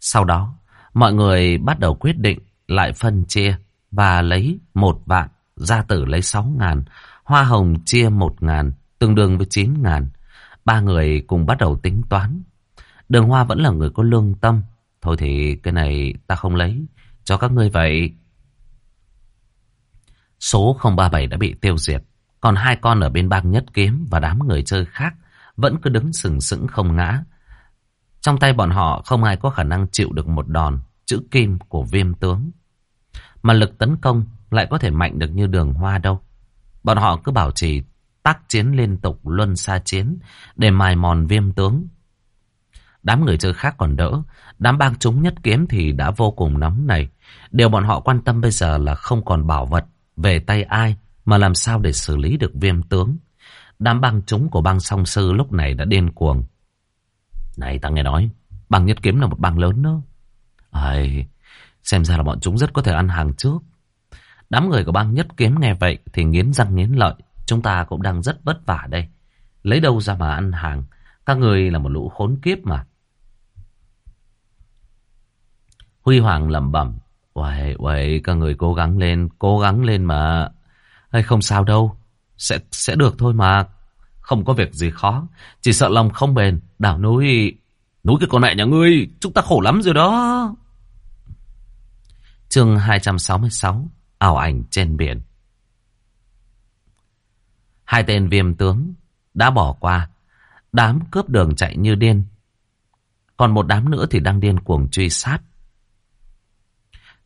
Sau đó, mọi người bắt đầu quyết định lại phân chia và lấy một vạn, gia tử lấy sáu ngàn, hoa hồng chia một ngàn, tương đương với chín ngàn. Ba người cùng bắt đầu tính toán. Đường Hoa vẫn là người có lương tâm. Thôi thì cái này ta không lấy, cho các ngươi vậy. Số 037 đã bị tiêu diệt. Còn hai con ở bên bang nhất kiếm và đám người chơi khác vẫn cứ đứng sừng sững không ngã. Trong tay bọn họ không ai có khả năng chịu được một đòn chữ kim của viêm tướng. Mà lực tấn công lại có thể mạnh được như đường hoa đâu. Bọn họ cứ bảo trì tác chiến liên tục luân xa chiến để mài mòn viêm tướng. Đám người chơi khác còn đỡ, đám bang chúng nhất kiếm thì đã vô cùng nóng này. Điều bọn họ quan tâm bây giờ là không còn bảo vật về tay ai mà làm sao để xử lý được viêm tướng. Đám băng chúng của băng song sư lúc này đã điên cuồng. Này ta nghe nói, băng nhất kiếm là một băng lớn đó. Ai, xem ra là bọn chúng rất có thể ăn hàng trước. Đám người của băng nhất kiếm nghe vậy thì nghiến răng nghiến lợi. Chúng ta cũng đang rất vất vả đây. Lấy đâu ra mà ăn hàng. Các người là một lũ khốn kiếp mà. Huy Hoàng lẩm bẩm. Uầy, uầy, các người cố gắng lên, cố gắng lên mà. Hay không sao đâu, sẽ sẽ được thôi mà. Không có việc gì khó, chỉ sợ lòng không bền, đảo núi... Núi cái con mẹ nhà ngươi, chúng ta khổ lắm rồi đó. chương 266, ảo ảnh trên biển. Hai tên viêm tướng đã bỏ qua, đám cướp đường chạy như điên. Còn một đám nữa thì đang điên cuồng truy sát.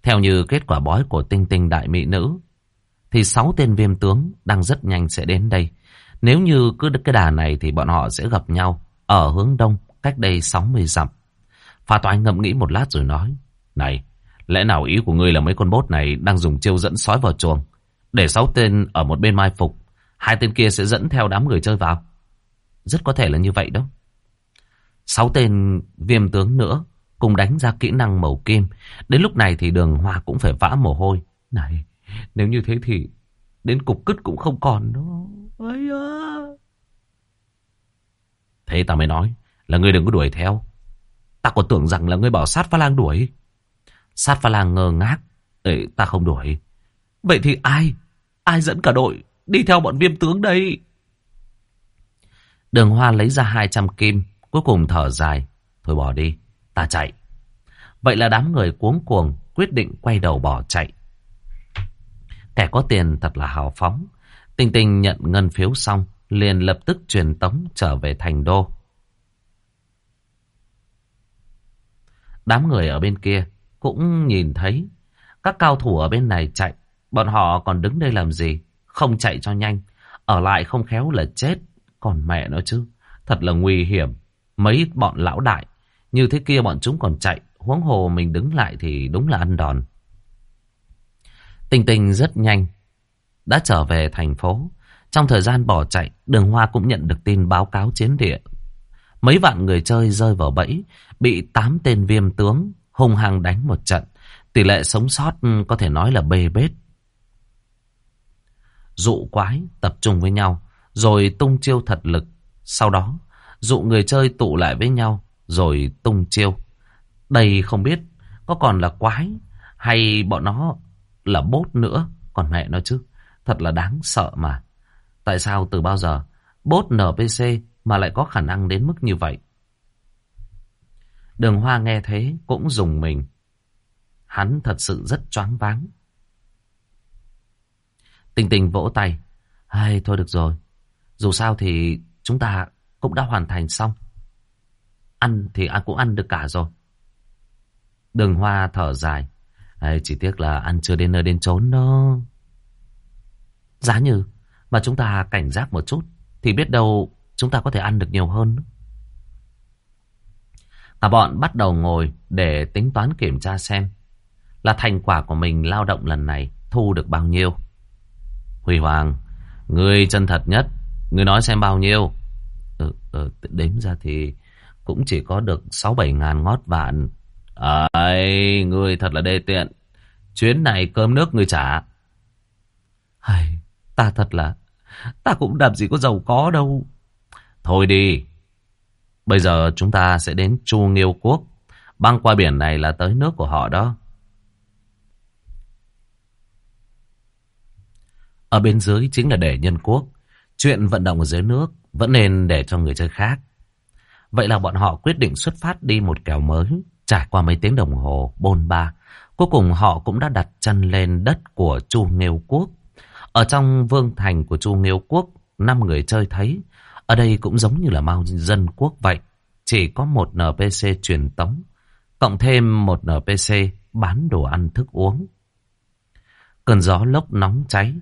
Theo như kết quả bói của tinh tinh đại mỹ nữ, thì sáu tên viêm tướng đang rất nhanh sẽ đến đây. Nếu như cứ cái đà này thì bọn họ sẽ gặp nhau ở hướng đông cách đây 60 dặm. Phà toái ngậm nghĩ một lát rồi nói, Này, lẽ nào ý của ngươi là mấy con bốt này đang dùng chiêu dẫn sói vào chuồng, để sáu tên ở một bên mai phục, hai tên kia sẽ dẫn theo đám người chơi vào. Rất có thể là như vậy đó. Sáu tên viêm tướng nữa cùng đánh ra kỹ năng màu kim. Đến lúc này thì đường hoa cũng phải vã mồ hôi. Này, nếu như thế thì đến cục cứt cũng không còn đâu. Ây. Thế ta mới nói là ngươi đừng có đuổi theo. Ta còn tưởng rằng là ngươi bảo sát pha lang đuổi. Sát pha lang ngơ ngác. Ê, ta không đuổi. Vậy thì ai? Ai dẫn cả đội đi theo bọn viêm tướng đây? Đường Hoa lấy ra 200 kim. Cuối cùng thở dài. Thôi bỏ đi. Ta chạy. Vậy là đám người cuống cuồng quyết định quay đầu bỏ chạy. Kẻ có tiền thật là hào phóng. Tinh Tinh nhận ngân phiếu xong, liền lập tức truyền tống trở về thành đô. Đám người ở bên kia cũng nhìn thấy các cao thủ ở bên này chạy. Bọn họ còn đứng đây làm gì? Không chạy cho nhanh. Ở lại không khéo là chết. Còn mẹ nó chứ. Thật là nguy hiểm. Mấy bọn lão đại. Như thế kia bọn chúng còn chạy. Huống hồ mình đứng lại thì đúng là ăn đòn. Tình tình rất nhanh. Đã trở về thành phố. Trong thời gian bỏ chạy, đường hoa cũng nhận được tin báo cáo chiến địa. Mấy vạn người chơi rơi vào bẫy, bị tám tên viêm tướng hung hăng đánh một trận. Tỷ lệ sống sót ừ, có thể nói là bê bết. Dụ quái tập trung với nhau, rồi tung chiêu thật lực. Sau đó, dụ người chơi tụ lại với nhau, rồi tung chiêu. Đây không biết có còn là quái hay bọn nó là bốt nữa. Còn mẹ nó chứ, thật là đáng sợ mà. Tại sao từ bao giờ bốt NPC mà lại có khả năng đến mức như vậy. Đường Hoa nghe thế cũng dùng mình. Hắn thật sự rất choáng váng. Tình tình vỗ tay. Hay thôi được rồi. Dù sao thì chúng ta cũng đã hoàn thành xong. Ăn thì ăn cũng ăn được cả rồi. Đường Hoa thở dài. Hay, chỉ tiếc là ăn chưa đến nơi đến chốn đó. Giá như mà chúng ta cảnh giác một chút thì biết đâu chúng ta có thể ăn được nhiều hơn. Cả bọn bắt đầu ngồi để tính toán kiểm tra xem là thành quả của mình lao động lần này thu được bao nhiêu. Huy Hoàng, ngươi chân thật nhất, ngươi nói xem bao nhiêu. Ừ, ừ, đếm ra thì cũng chỉ có được 6-7 ngàn ngót vạn. Ấy, ngươi thật là đê tiện. Chuyến này cơm nước ngươi trả. Hay, ta thật là, ta cũng làm gì có giàu có đâu. Thôi đi, bây giờ chúng ta sẽ đến Chu Nghiêu Quốc. Băng qua biển này là tới nước của họ đó. Ở bên dưới chính là để nhân quốc. Chuyện vận động ở dưới nước vẫn nên để cho người chơi khác. Vậy là bọn họ quyết định xuất phát đi một kèo mới. Trải qua mấy tiếng đồng hồ, bôn ba. Cuối cùng họ cũng đã đặt chân lên đất của Chu Nghiêu Quốc. Ở trong vương thành của Chu Nghiêu Quốc, năm người chơi thấy. Ở đây cũng giống như là Mao Dân Quốc vậy. Chỉ có một NPC truyền tống. Cộng thêm một NPC bán đồ ăn thức uống. Cơn gió lốc nóng cháy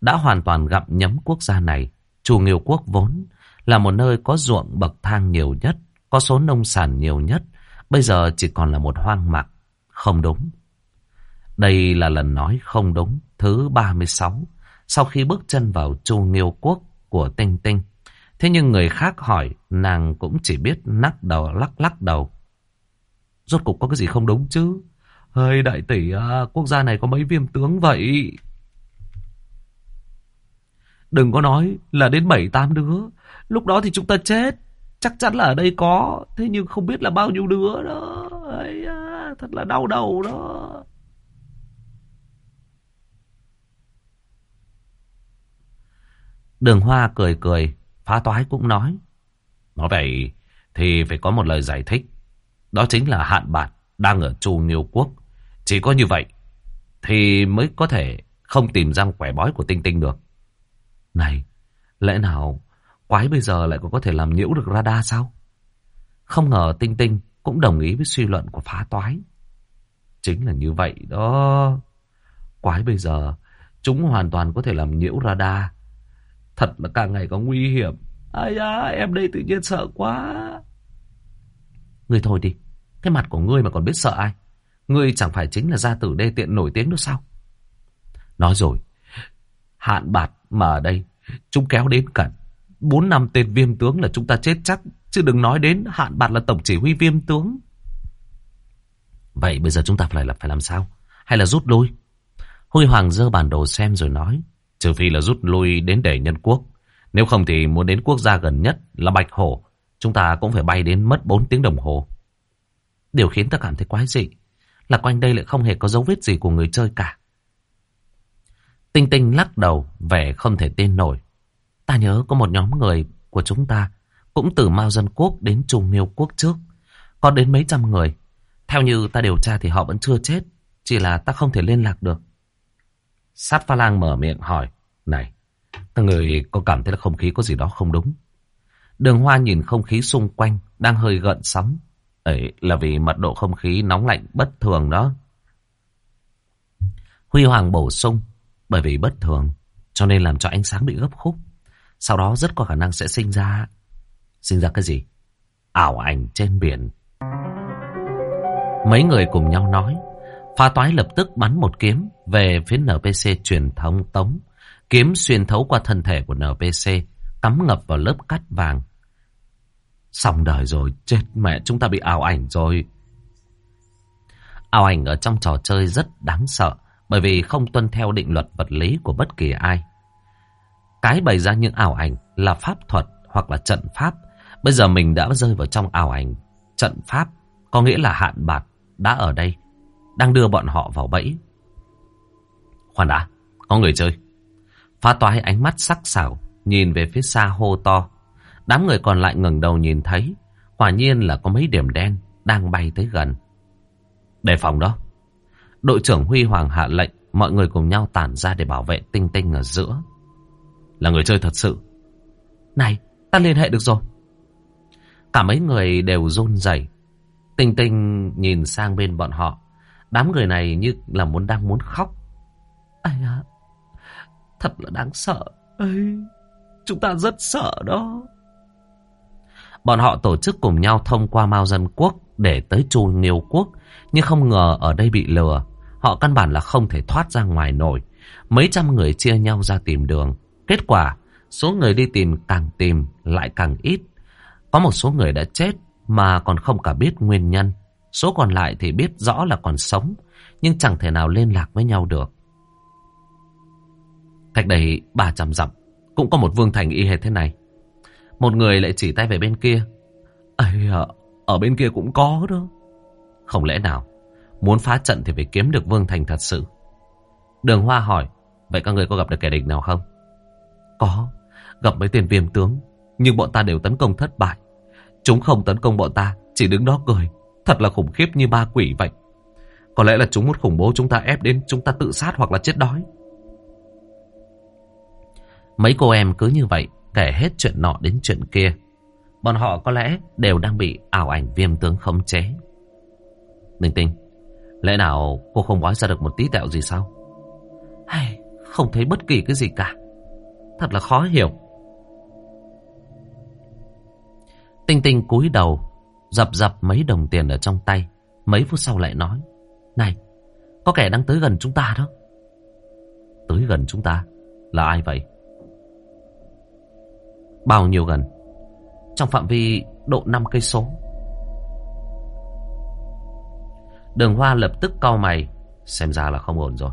đã hoàn toàn gặm nhấm quốc gia này. Chu Nghiêu Quốc vốn là một nơi có ruộng bậc thang nhiều nhất, có số nông sản nhiều nhất, bây giờ chỉ còn là một hoang mạc. Không đúng. Đây là lần nói không đúng thứ 36 sau khi bước chân vào Chu Nghiêu Quốc của Tinh Tinh. Thế nhưng người khác hỏi, nàng cũng chỉ biết nắc đầu lắc lắc đầu. Rốt cục có cái gì không đúng chứ? Hơi đại tỷ à, quốc gia này có mấy viêm tướng vậy? Đừng có nói là đến bảy tám đứa. Lúc đó thì chúng ta chết. Chắc chắn là ở đây có. Thế nhưng không biết là bao nhiêu đứa đó. À, thật là đau đầu đó. Đường Hoa cười cười. Phá toái cũng nói. Nói vậy thì phải có một lời giải thích. Đó chính là hạn bạc đang ở Chu Nghiêu Quốc. Chỉ có như vậy thì mới có thể không tìm ra quẻ bói của Tinh Tinh được. Này, lẽ nào quái bây giờ lại có thể làm nhiễu được radar sao? Không ngờ Tinh Tinh cũng đồng ý với suy luận của phá toái. Chính là như vậy đó. Quái bây giờ chúng hoàn toàn có thể làm nhiễu radar. Thật là càng ngày có nguy hiểm. Ai da, em đây tự nhiên sợ quá. Ngươi thôi đi. Cái mặt của ngươi mà còn biết sợ ai. Ngươi chẳng phải chính là gia tử đê tiện nổi tiếng đâu sao? Nói rồi. Hạn bạt mà ở đây, chúng kéo đến cận, bốn năm tên viêm tướng là chúng ta chết chắc. Chứ đừng nói đến hạn bạt là tổng chỉ huy viêm tướng. Vậy bây giờ chúng ta phải, là, phải làm sao? Hay là rút lui? Huy Hoàng dơ bản đồ xem rồi nói. Trừ phi là rút lui đến để nhân quốc. Nếu không thì muốn đến quốc gia gần nhất là Bạch Hổ. Chúng ta cũng phải bay đến mất 4 tiếng đồng hồ. Điều khiến ta cảm thấy quái dị là quanh đây lại không hề có dấu vết gì của người chơi cả. Tinh Tinh lắc đầu, vẻ không thể tin nổi. Ta nhớ có một nhóm người của chúng ta cũng từ Mao Dân Quốc đến Trung Miêu Quốc trước. Có đến mấy trăm người. Theo như ta điều tra thì họ vẫn chưa chết. Chỉ là ta không thể liên lạc được. Sát pha lang mở miệng hỏi. Này, các người có cảm thấy là không khí có gì đó không đúng? Đường hoa nhìn không khí xung quanh đang hơi gợn sóng. Ấy là vì mật độ không khí nóng lạnh bất thường đó. Huy Hoàng bổ sung. Bởi vì bất thường cho nên làm cho ánh sáng bị gấp khúc. Sau đó rất có khả năng sẽ sinh ra... Sinh ra cái gì? Ảo ảnh trên biển. Mấy người cùng nhau nói. Pha toái lập tức bắn một kiếm về phía NPC truyền thống tống. Kiếm xuyên thấu qua thân thể của NPC, cắm ngập vào lớp cắt vàng. Xong đời rồi, chết mẹ, chúng ta bị ảo ảnh rồi. Ảo ảnh ở trong trò chơi rất đáng sợ, bởi vì không tuân theo định luật vật lý của bất kỳ ai. Cái bày ra những ảo ảnh là pháp thuật hoặc là trận pháp. Bây giờ mình đã rơi vào trong ảo ảnh trận pháp, có nghĩa là hạn bạc đã ở đây, đang đưa bọn họ vào bẫy. Khoan đã, có người chơi. Phá toái ánh mắt sắc sảo, nhìn về phía xa hô to. Đám người còn lại ngẩng đầu nhìn thấy, quả nhiên là có mấy điểm đen đang bay tới gần. Đề phòng đó. Đội trưởng Huy Hoàng hạ lệnh, mọi người cùng nhau tản ra để bảo vệ tinh tinh ở giữa. Là người chơi thật sự. Này, ta liên hệ được rồi. Cả mấy người đều run rẩy. Tinh tinh nhìn sang bên bọn họ. Đám người này như là muốn đang muốn khóc. Ây à, thật là đáng sợ. Ây, chúng ta rất sợ đó. Bọn họ tổ chức cùng nhau thông qua Mao Dân Quốc để tới Chu Nghiêu Quốc. Nhưng không ngờ ở đây bị lừa. Họ căn bản là không thể thoát ra ngoài nổi. Mấy trăm người chia nhau ra tìm đường. Kết quả, số người đi tìm càng tìm lại càng ít. Có một số người đã chết mà còn không cả biết nguyên nhân. Số còn lại thì biết rõ là còn sống, nhưng chẳng thể nào liên lạc với nhau được. Cách đây 300 dặm, cũng có một vương thành y hệt thế này. Một người lại chỉ tay về bên kia. Ây à, ở bên kia cũng có đó. Không lẽ nào, muốn phá trận thì phải kiếm được vương thành thật sự. Đường Hoa hỏi, vậy các người có gặp được kẻ địch nào không? Có, gặp mấy tên viêm tướng, nhưng bọn ta đều tấn công thất bại. Chúng không tấn công bọn ta, chỉ đứng đó cười. Thật là khủng khiếp như ma quỷ vậy. Có lẽ là chúng muốn khủng bố chúng ta ép đến chúng ta tự sát hoặc là chết đói. Mấy cô em cứ như vậy, kể hết chuyện nọ đến chuyện kia. Bọn họ có lẽ đều đang bị ảo ảnh viêm tướng khống chế. Ninh tinh, lẽ nào cô không bói ra được một tí tẹo gì sao? Hay, không thấy bất kỳ cái gì cả. Thật là khó hiểu. Tinh tinh cúi đầu, dập dập mấy đồng tiền ở trong tay. Mấy phút sau lại nói, Này, có kẻ đang tới gần chúng ta đó. Tới gần chúng ta? Là ai vậy? Bao nhiêu gần? Trong phạm vi độ 5 cây số. Đường Hoa lập tức cau mày, xem ra là không ổn rồi.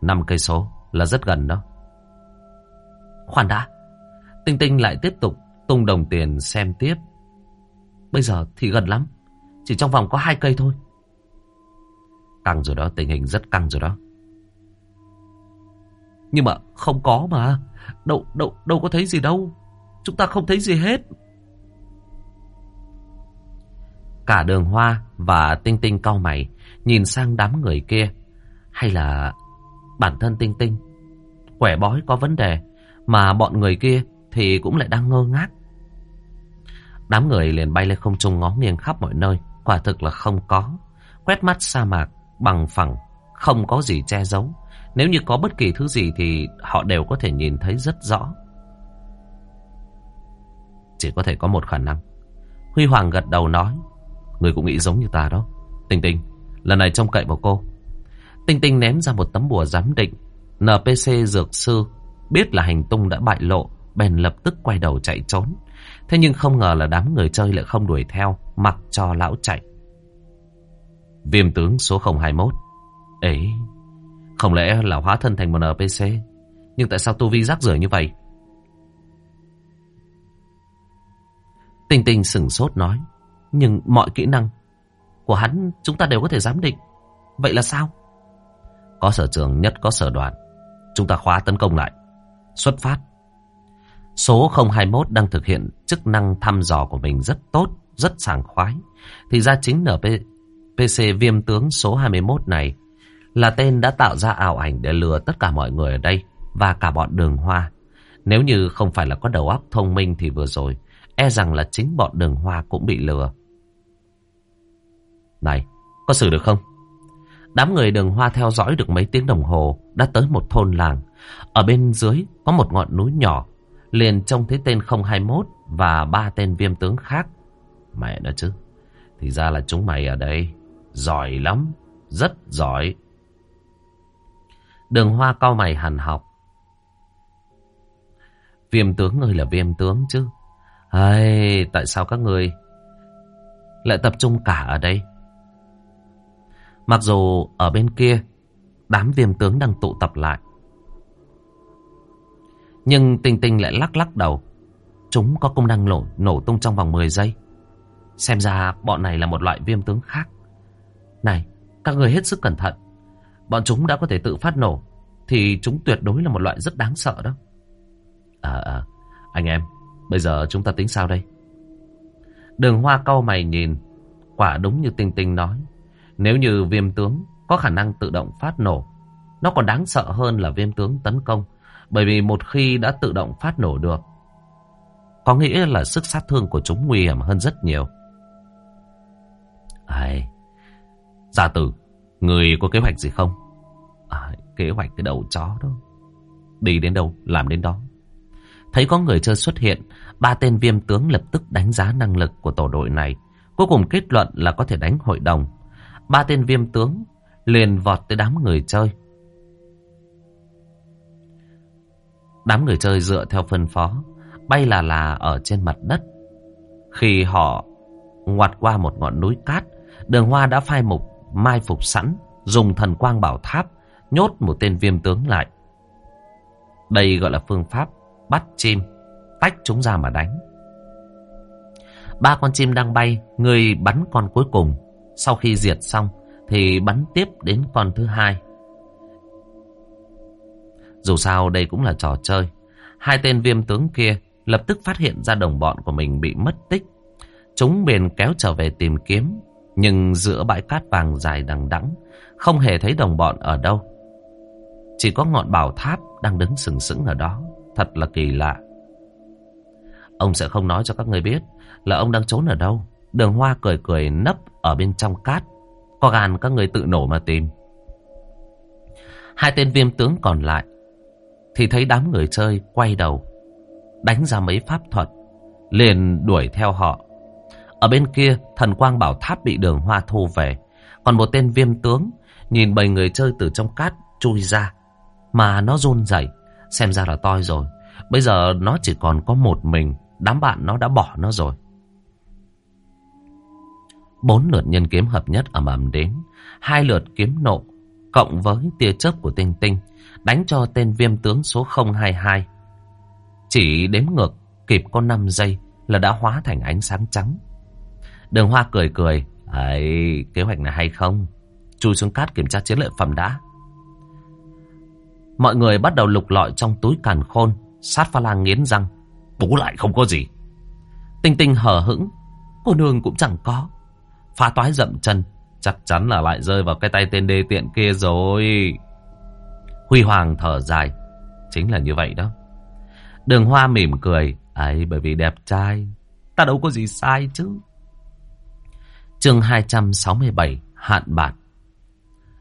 Năm cây số là rất gần đó. Khoan đã, Tinh Tinh lại tiếp tục tung đồng tiền xem tiếp. Bây giờ thì gần lắm, chỉ trong vòng có hai cây thôi. Căng rồi đó, tình hình rất căng rồi đó. Nhưng mà không có mà, đâu đâu đâu có thấy gì đâu. Chúng ta không thấy gì hết. Cả đường hoa và tinh tinh cau mày nhìn sang đám người kia. Hay là bản thân tinh tinh quẻ bói có vấn đề mà bọn người kia thì cũng lại đang ngơ ngác. Đám người liền bay lên không trung ngó nghiêng khắp mọi nơi. Quả thực là không có. Quét mắt sa mạc bằng phẳng, không có gì che giấu. Nếu như có bất kỳ thứ gì thì họ đều có thể nhìn thấy rất rõ. Chỉ có thể có một khả năng. Huy Hoàng gật đầu nói. Người cũng nghĩ giống như ta đó. Tinh Tinh, lần này trông cậy vào cô. Tinh Tinh ném ra một tấm bùa giám định. NPC dược sư biết là hành tung đã bại lộ, bèn lập tức quay đầu chạy trốn. Thế nhưng không ngờ là đám người chơi lại không đuổi theo, mặc cho lão chạy. Viêm tướng số 021. Ấy, không lẽ là hóa thân thành một NPC? Nhưng tại sao tu vi rác rưởi như vậy? Tinh tinh sừng sốt nói. Nhưng mọi kỹ năng của hắn chúng ta đều có thể giám định. Vậy là sao? Có sở trường nhất có sở đoạn Chúng ta khóa tấn công lại. Xuất phát. Số 021 đang thực hiện chức năng thăm dò của mình rất tốt, rất sảng khoái. Thì ra chính NPC viêm tướng số 21 này là tên đã tạo ra ảo ảnh để lừa tất cả mọi người ở đây và cả bọn đường hoa. Nếu như không phải là có đầu óc thông minh thì vừa rồi E rằng là chính bọn đường hoa cũng bị lừa. Này, có xử được không? Đám người đường hoa theo dõi được mấy tiếng đồng hồ đã tới một thôn làng. Ở bên dưới có một ngọn núi nhỏ. Liền trông thấy tên 021 và ba tên viêm tướng khác. Mẹ nó chứ. Thì ra là chúng mày ở đây. Giỏi lắm. Rất giỏi. Đường hoa cao mày hằn học. Viêm tướng ơi là viêm tướng chứ. Hay, tại sao các người lại tập trung cả ở đây? Mặc dù ở bên kia, đám viêm tướng đang tụ tập lại. Nhưng Tinh Tinh lại lắc lắc đầu. Chúng có công năng nổ, nổ tung trong vòng 10 giây. Xem ra bọn này là một loại viêm tướng khác. Này, các người hết sức cẩn thận. Bọn chúng đã có thể tự phát nổ, thì chúng tuyệt đối là một loại rất đáng sợ đó. À, à, anh em, Bây giờ chúng ta tính sao đây? Đường hoa cau mày nhìn. Quả đúng như Tinh Tinh nói. Nếu như viêm tướng có khả năng tự động phát nổ. Nó còn đáng sợ hơn là viêm tướng tấn công. Bởi vì một khi đã tự động phát nổ được. Có nghĩa là sức sát thương của chúng nguy hiểm hơn rất nhiều. Ai... Gia tử, người có kế hoạch gì không? À, kế hoạch cái đầu chó đó. Đi đến đâu, làm đến đó. Thấy có người chơi xuất hiện, ba tên viêm tướng lập tức đánh giá năng lực của tổ đội này. Cuối cùng kết luận là có thể đánh hội đồng. Ba tên viêm tướng liền vọt tới đám người chơi. Đám người chơi dựa theo phân phó, bay là là ở trên mặt đất. Khi họ ngoặt qua một ngọn núi cát, đường hoa đã phai mục, mai phục sẵn, dùng thần quang bảo tháp, nhốt một tên viêm tướng lại. Đây gọi là phương pháp bắt chim, tách chúng ra mà đánh. Ba con chim đang bay, người bắn con cuối cùng. Sau khi diệt xong, thì bắn tiếp đến con thứ hai. Dù sao đây cũng là trò chơi. Hai tên viêm tướng kia lập tức phát hiện ra đồng bọn của mình bị mất tích. Chúng bền kéo trở về tìm kiếm, nhưng giữa bãi cát vàng dài đằng đẵng không hề thấy đồng bọn ở đâu. Chỉ có ngọn bảo tháp đang đứng sừng sững ở đó. Thật là kỳ lạ. Ông sẽ không nói cho các người biết là ông đang trốn ở đâu. Đường hoa cười cười nấp ở bên trong cát. Có gan các người tự nổ mà tìm. Hai tên viêm tướng còn lại thì thấy đám người chơi quay đầu đánh ra mấy pháp thuật liền đuổi theo họ. Ở bên kia thần quang bảo tháp bị đường hoa thu về. Còn một tên viêm tướng nhìn bầy người chơi từ trong cát chui ra mà nó run rẩy xem ra là toi rồi. Bây giờ nó chỉ còn có một mình, đám bạn nó đã bỏ nó rồi. Bốn lượt nhân kiếm hợp nhất ầm ầm đến, hai lượt kiếm nộ, cộng với tia chớp của tinh tinh, đánh cho tên viêm tướng số 022. Chỉ đếm ngược, kịp có 5 giây là đã hóa thành ánh sáng trắng. Đường Hoa cười cười, ấy kế hoạch này hay không? Chui xuống cát kiểm tra chiến lợi phẩm đã. Mọi người bắt đầu lục lọi trong túi càn khôn. Sát pha lang nghiến răng. Bú lại không có gì. Tinh tinh hờ hững. Cô nương cũng chẳng có. Phá toái dậm chân. Chắc chắn là lại rơi vào cái tay tên đê tiện kia rồi. Huy Hoàng thở dài. Chính là như vậy đó. Đường Hoa mỉm cười. ấy, bởi vì đẹp trai. Ta đâu có gì sai chứ. chương 267 Hạn bản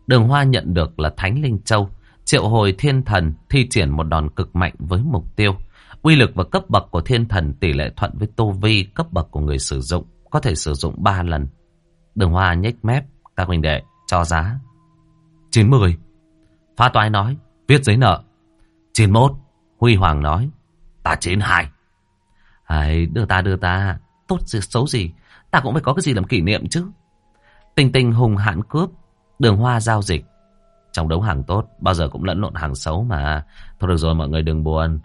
Đường Hoa nhận được là Thánh Linh Châu Triệu hồi thiên thần, thi triển một đòn cực mạnh với mục tiêu. Uy lực và cấp bậc của thiên thần, tỷ lệ thuận với tô vi, cấp bậc của người sử dụng. Có thể sử dụng 3 lần. Đường hoa nhếch mép. Các huynh đệ, cho giá. 90. Phá toái nói. Viết giấy nợ. 91. Huy Hoàng nói. Ta 92. Hãy đưa ta đưa ta. Tốt gì, xấu gì. Ta cũng phải có cái gì làm kỷ niệm chứ. Tình tình hùng hạn cướp. Đường hoa giao dịch. Trong đấu hàng tốt, Bao giờ cũng lẫn lộn hàng xấu mà Thôi được rồi, mọi người đừng buồn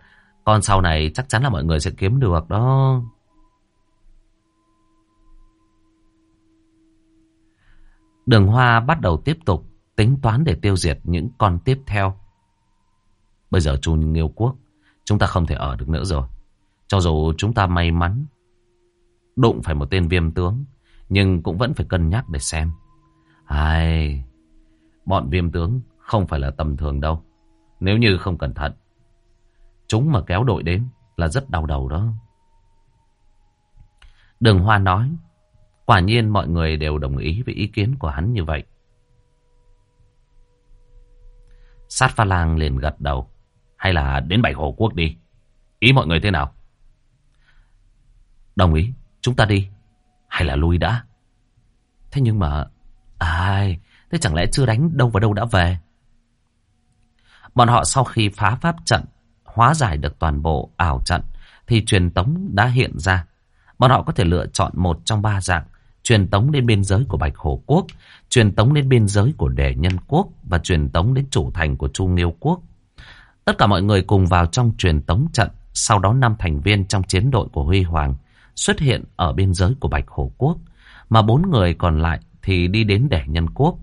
Con sau này chắc chắn là mọi người sẽ kiếm được đó Đường Hoa bắt đầu tiếp tục tính toán để tiêu diệt những con tiếp theo. Bây giờ Chu Nghiêu Quốc, chúng ta không thể ở được nữa rồi. Cho dù chúng ta may mắn đụng phải một tên viêm tướng, nhưng cũng vẫn phải cân nhắc để xem. Ai, Bọn viêm tướng không phải là tầm thường đâu. Nếu như không cẩn thận, chúng mà kéo đội đến là rất đau đầu đó. Đường Hoa nói, quả nhiên mọi người đều đồng ý với ý kiến của hắn như vậy. Sát pha lang liền gật đầu. Hay là đến bảy hồ quốc đi. Ý mọi người thế nào? Đồng ý, chúng ta đi. Hay là lui đã? Thế nhưng mà... Ai... Thế chẳng lẽ chưa đánh đâu vào đâu đã về? Bọn họ sau khi phá pháp trận, hóa giải được toàn bộ ảo trận, thì truyền tống đã hiện ra. Bọn họ có thể lựa chọn một trong ba dạng. Truyền tống đến biên giới của Bạch Hổ Quốc, truyền tống đến biên giới của Đề Nhân Quốc và truyền tống đến chủ thành của Chu Nghiêu Quốc. Tất cả mọi người cùng vào trong truyền tống trận, sau đó năm thành viên trong chiến đội của Huy Hoàng xuất hiện ở biên giới của Bạch Hổ Quốc, mà bốn người còn lại thì đi đến Đề Nhân Quốc.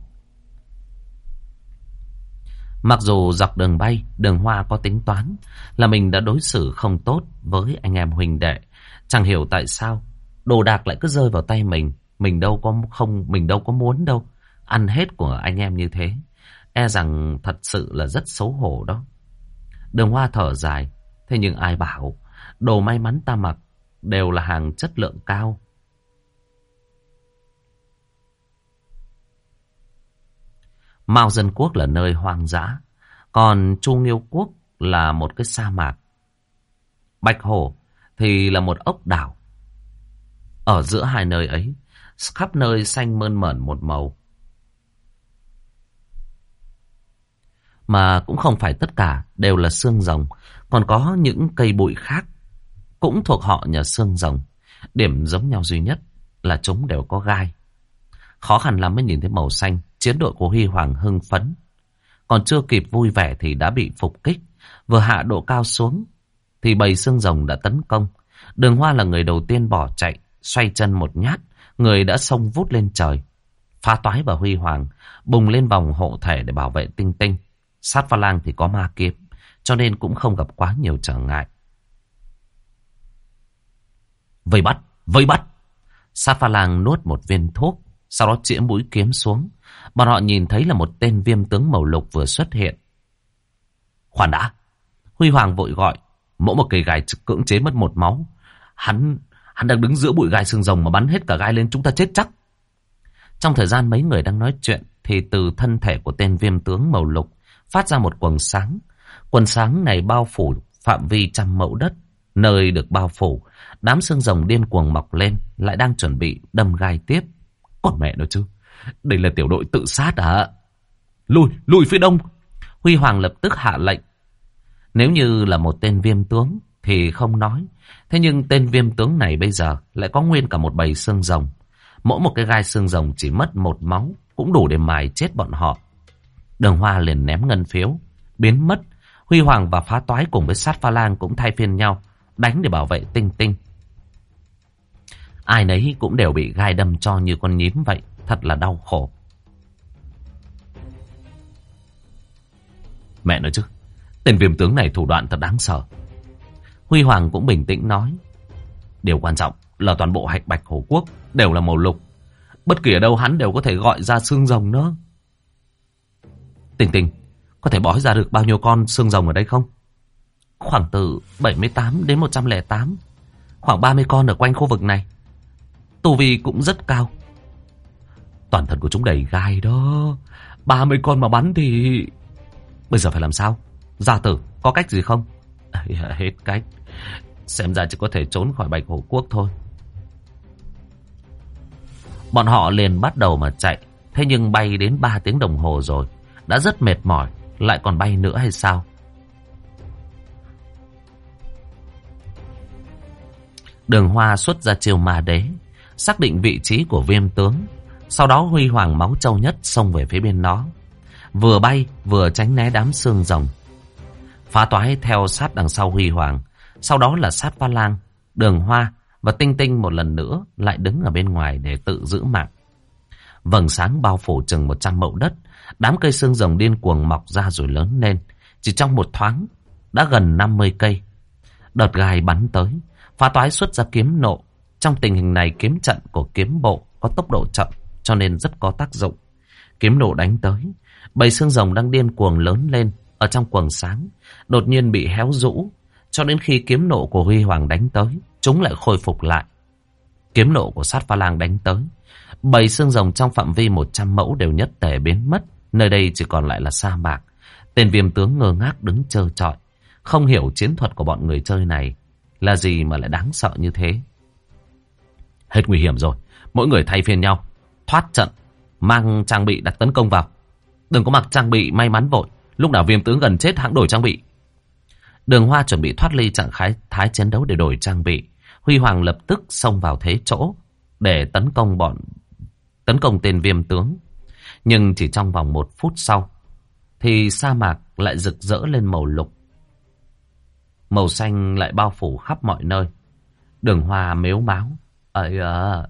Mặc dù dọc đường bay, đường hoa có tính toán là mình đã đối xử không tốt với anh em huynh đệ, Chẳng hiểu tại sao đồ đạc lại cứ rơi vào tay mình. Mình đâu có không, mình đâu có muốn đâu. Ăn hết của anh em như thế. E rằng thật sự là rất xấu hổ đó. Đường hoa thở dài. Thế nhưng ai bảo đồ may mắn ta mặc đều là hàng chất lượng cao. Mao Dân Quốc là nơi hoang dã, còn Chu Nghiêu Quốc là một cái sa mạc. Bạch Hổ thì là một ốc đảo. Ở giữa hai nơi ấy, khắp nơi xanh mơn mởn một màu. Mà cũng không phải tất cả đều là xương rồng, còn có những cây bụi khác cũng thuộc họ nhà xương rồng. Điểm giống nhau duy nhất là chúng đều có gai. Khó khăn lắm mới nhìn thấy màu xanh, chiến đội của Huy Hoàng hưng phấn. Còn chưa kịp vui vẻ thì đã bị phục kích. Vừa hạ độ cao xuống thì bầy xương rồng đã tấn công. Đường Hoa là người đầu tiên bỏ chạy, xoay chân một nhát, người đã xông vút lên trời. Phá toái và Huy Hoàng bùng lên vòng hộ thể để bảo vệ tinh tinh. Sát pha lang thì có ma kiếm, cho nên cũng không gặp quá nhiều trở ngại. Vây bắt, vây bắt. Sát pha lang nuốt một viên thuốc, sau đó chĩa mũi kiếm xuống. Bọn họ nhìn thấy là một tên viêm tướng màu lục vừa xuất hiện. Khoan đã. Huy Hoàng vội gọi. Mỗi một cây gai cưỡng chế mất một máu. Hắn hắn đang đứng giữa bụi gai xương rồng mà bắn hết cả gai lên chúng ta chết chắc. Trong thời gian mấy người đang nói chuyện thì từ thân thể của tên viêm tướng màu lục phát ra một quần sáng. Quần sáng này bao phủ phạm vi trăm mẫu đất. Nơi được bao phủ, đám xương rồng điên cuồng mọc lên, lại đang chuẩn bị đâm gai tiếp. Còn mẹ nó chứ, đây là tiểu đội tự sát à? Lùi, lùi phía đông. Huy Hoàng lập tức hạ lệnh. Nếu như là một tên viêm tướng thì không nói. Thế nhưng tên viêm tướng này bây giờ lại có nguyên cả một bầy xương rồng. Mỗi một cái gai xương rồng chỉ mất một máu cũng đủ để mài chết bọn họ. Đường Hoa liền ném ngân phiếu, biến mất. Huy Hoàng và phá toái cùng với sát pha lang cũng thay phiên nhau, đánh để bảo vệ tinh tinh. Ai nấy cũng đều bị gai đâm cho như con nhím vậy, thật là đau khổ. Mẹ nói chứ, tên viêm tướng này thủ đoạn thật đáng sợ. Huy Hoàng cũng bình tĩnh nói. Điều quan trọng là toàn bộ hạch bạch hổ quốc đều là màu lục. Bất kỳ ở đâu hắn đều có thể gọi ra xương rồng nữa. Tình tình, có thể bói ra được bao nhiêu con xương rồng ở đây không? Khoảng từ 78 đến 108. Khoảng 30 con ở quanh khu vực này. Tu vi cũng rất cao. Toàn thân của chúng đầy gai đó. 30 con mà bắn thì... Bây giờ phải làm sao? Gia tử, có cách gì không? <laughs> Hết cách. Xem ra chỉ có thể trốn khỏi bạch hổ quốc thôi. Bọn họ liền bắt đầu mà chạy. Thế nhưng bay đến 3 tiếng đồng hồ rồi. Đã rất mệt mỏi. Lại còn bay nữa hay sao? Đường Hoa xuất ra chiều ma đế. Xác định vị trí của viêm tướng. Sau đó huy hoàng máu châu nhất xông về phía bên nó. Vừa bay vừa tránh né đám xương rồng. Phá toái theo sát đằng sau huy hoàng. Sau đó là sát pha lang, đường hoa và tinh tinh một lần nữa lại đứng ở bên ngoài để tự giữ mạng. Vầng sáng bao phủ chừng 100 mẫu đất. Đám cây xương rồng điên cuồng mọc ra rồi lớn lên. Chỉ trong một thoáng đã gần 50 cây. Đợt gai bắn tới. Phá toái xuất ra kiếm nộ. Trong tình hình này kiếm trận của kiếm bộ có tốc độ chậm cho nên rất có tác dụng. Kiếm nộ đánh tới. Bầy xương rồng đang điên cuồng lớn lên ở trong quần sáng. Đột nhiên bị héo rũ. Cho đến khi kiếm nộ của Huy Hoàng đánh tới, chúng lại khôi phục lại. Kiếm nộ của sát pha lang đánh tới. Bầy xương rồng trong phạm vi 100 mẫu đều nhất tề biến mất. Nơi đây chỉ còn lại là sa mạc. Tên viêm tướng ngơ ngác đứng trơ trọi. Không hiểu chiến thuật của bọn người chơi này là gì mà lại đáng sợ như thế. Hết nguy hiểm rồi. Mỗi người thay phiên nhau. Thoát trận. Mang trang bị đặt tấn công vào. Đừng có mặc trang bị may mắn vội. Lúc nào viêm tướng gần chết hãng đổi trang bị. Đường Hoa chuẩn bị thoát ly trạng khái, thái chiến đấu để đổi trang bị. Huy Hoàng lập tức xông vào thế chỗ để tấn công bọn, tấn công tên viêm tướng. Nhưng chỉ trong vòng một phút sau thì sa mạc lại rực rỡ lên màu lục. Màu xanh lại bao phủ khắp mọi nơi. Đường Hoa mếu máu. ấy à,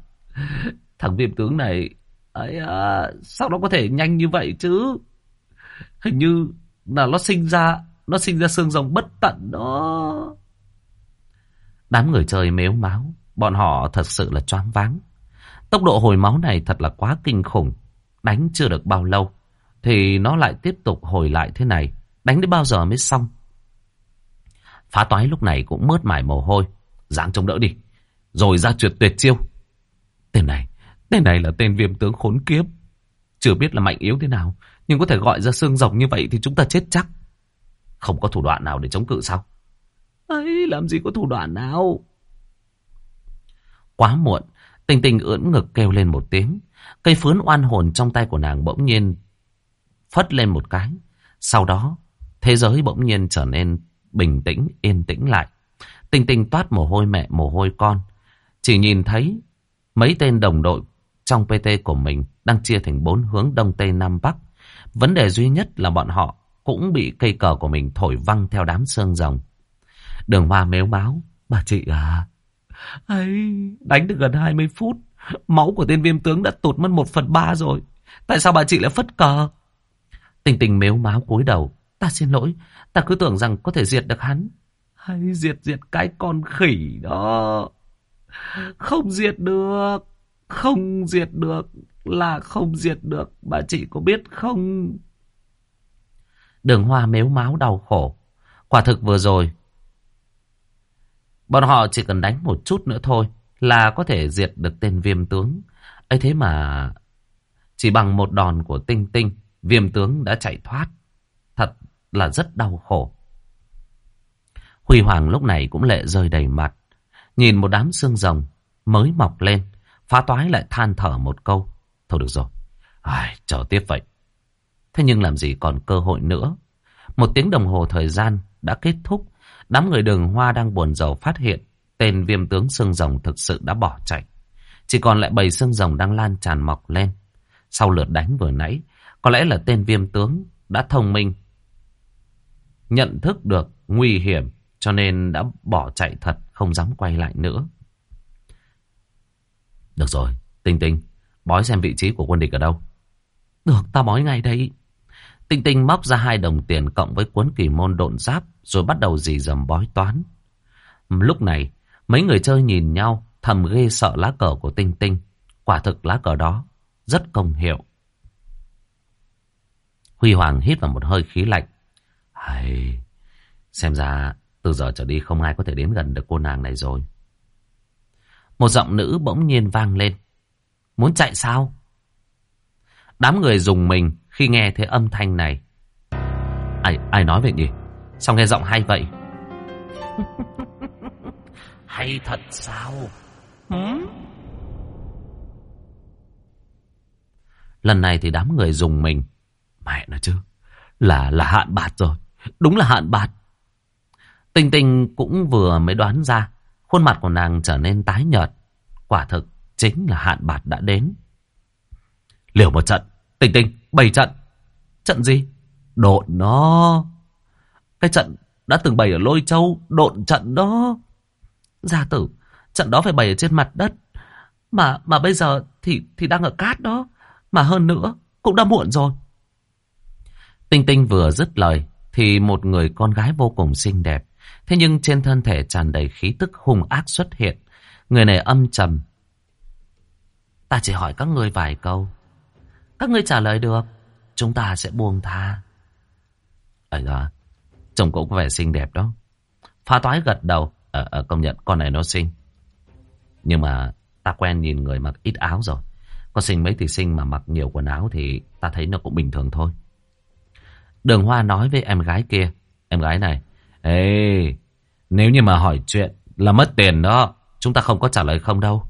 thằng viêm tướng này ấy à, sao nó có thể nhanh như vậy chứ? Hình như là nó sinh ra nó sinh ra xương rồng bất tận đó. Đám người chơi mếu máu, bọn họ thật sự là choáng váng. Tốc độ hồi máu này thật là quá kinh khủng. Đánh chưa được bao lâu, thì nó lại tiếp tục hồi lại thế này. Đánh đến bao giờ mới xong? Phá toái lúc này cũng mướt mải mồ hôi. Giáng chống đỡ đi. Rồi ra trượt tuyệt chiêu. Tên này, tên này là tên viêm tướng khốn kiếp. Chưa biết là mạnh yếu thế nào. Nhưng có thể gọi ra xương rồng như vậy thì chúng ta chết chắc. Không có thủ đoạn nào để chống cự sao? ấy làm gì có thủ đoạn nào? Quá muộn, tình tình ưỡn ngực kêu lên một tiếng. Cây phướn oan hồn trong tay của nàng bỗng nhiên phất lên một cái. Sau đó, thế giới bỗng nhiên trở nên bình tĩnh, yên tĩnh lại. Tình tình toát mồ hôi mẹ, mồ hôi con. Chỉ nhìn thấy mấy tên đồng đội trong PT của mình đang chia thành bốn hướng Đông Tây Nam Bắc. Vấn đề duy nhất là bọn họ cũng bị cây cờ của mình thổi văng theo đám sương rồng. Đường hoa mếu máu. Bà chị à, ấy đánh được gần 20 phút. Máu của tên viêm tướng đã tụt mất một phần ba rồi. Tại sao bà chị lại phất cờ? Tình tình mếu máu cúi đầu. Ta xin lỗi, ta cứ tưởng rằng có thể diệt được hắn. Hay diệt diệt cái con khỉ đó. Không diệt được. Không diệt được là không diệt được. Bà chị có biết không? Đường hoa mếu máu đau khổ. Quả thực vừa rồi. Bọn họ chỉ cần đánh một chút nữa thôi là có thể diệt được tên viêm tướng. ấy thế mà chỉ bằng một đòn của tinh tinh viêm tướng đã chạy thoát. Thật là rất đau khổ. Huy Hoàng lúc này cũng lệ rơi đầy mặt. Nhìn một đám xương rồng mới mọc lên. Phá toái lại than thở một câu. Thôi được rồi. Ai, chờ tiếp vậy. Thế nhưng làm gì còn cơ hội nữa. Một tiếng đồng hồ thời gian đã kết thúc. Đám người đường hoa đang buồn rầu phát hiện. Tên viêm tướng xương rồng thực sự đã bỏ chạy. Chỉ còn lại bầy xương rồng đang lan tràn mọc lên. Sau lượt đánh vừa nãy, có lẽ là tên viêm tướng đã thông minh. Nhận thức được nguy hiểm cho nên đã bỏ chạy thật, không dám quay lại nữa. Được rồi, Tinh Tinh, bói xem vị trí của quân địch ở đâu. Được, ta bói ngay đây. Tinh Tinh móc ra hai đồng tiền cộng với cuốn kỳ môn độn giáp rồi bắt đầu dì dầm bói toán. Lúc này, mấy người chơi nhìn nhau thầm ghê sợ lá cờ của Tinh Tinh. Quả thực lá cờ đó rất công hiệu. Huy Hoàng hít vào một hơi khí lạnh. Hay, xem ra từ giờ trở đi không ai có thể đến gần được cô nàng này rồi. Một giọng nữ bỗng nhiên vang lên. Muốn chạy sao? Đám người dùng mình khi nghe thấy âm thanh này. Ai, ai nói vậy nhỉ? Sao nghe giọng hay vậy? <laughs> hay thật sao? Hmm? Lần này thì đám người dùng mình. Mẹ nó chứ. Là là hạn bạt rồi. Đúng là hạn bạt. Tinh Tinh cũng vừa mới đoán ra. Khuôn mặt của nàng trở nên tái nhợt. Quả thực chính là hạn bạt đã đến. Liều một trận. Tinh Tinh, bày trận. Trận gì? Độn nó. Cái trận đã từng bày ở Lôi Châu. Độn trận đó. Gia tử, trận đó phải bày ở trên mặt đất. Mà mà bây giờ thì thì đang ở cát đó. Mà hơn nữa, cũng đã muộn rồi. Tinh Tinh vừa dứt lời, thì một người con gái vô cùng xinh đẹp. Thế nhưng trên thân thể tràn đầy khí tức hung ác xuất hiện. Người này âm trầm. Ta chỉ hỏi các ngươi vài câu. Các ngươi trả lời được, chúng ta sẽ buông tha. Ấy đó, chồng cũng có vẻ xinh đẹp đó. Pha toái gật đầu, à, à, công nhận con này nó xinh. Nhưng mà ta quen nhìn người mặc ít áo rồi. Có sinh mấy thì sinh mà mặc nhiều quần áo thì ta thấy nó cũng bình thường thôi. Đường Hoa nói với em gái kia. Em gái này. Ê, nếu như mà hỏi chuyện là mất tiền đó. Chúng ta không có trả lời không đâu.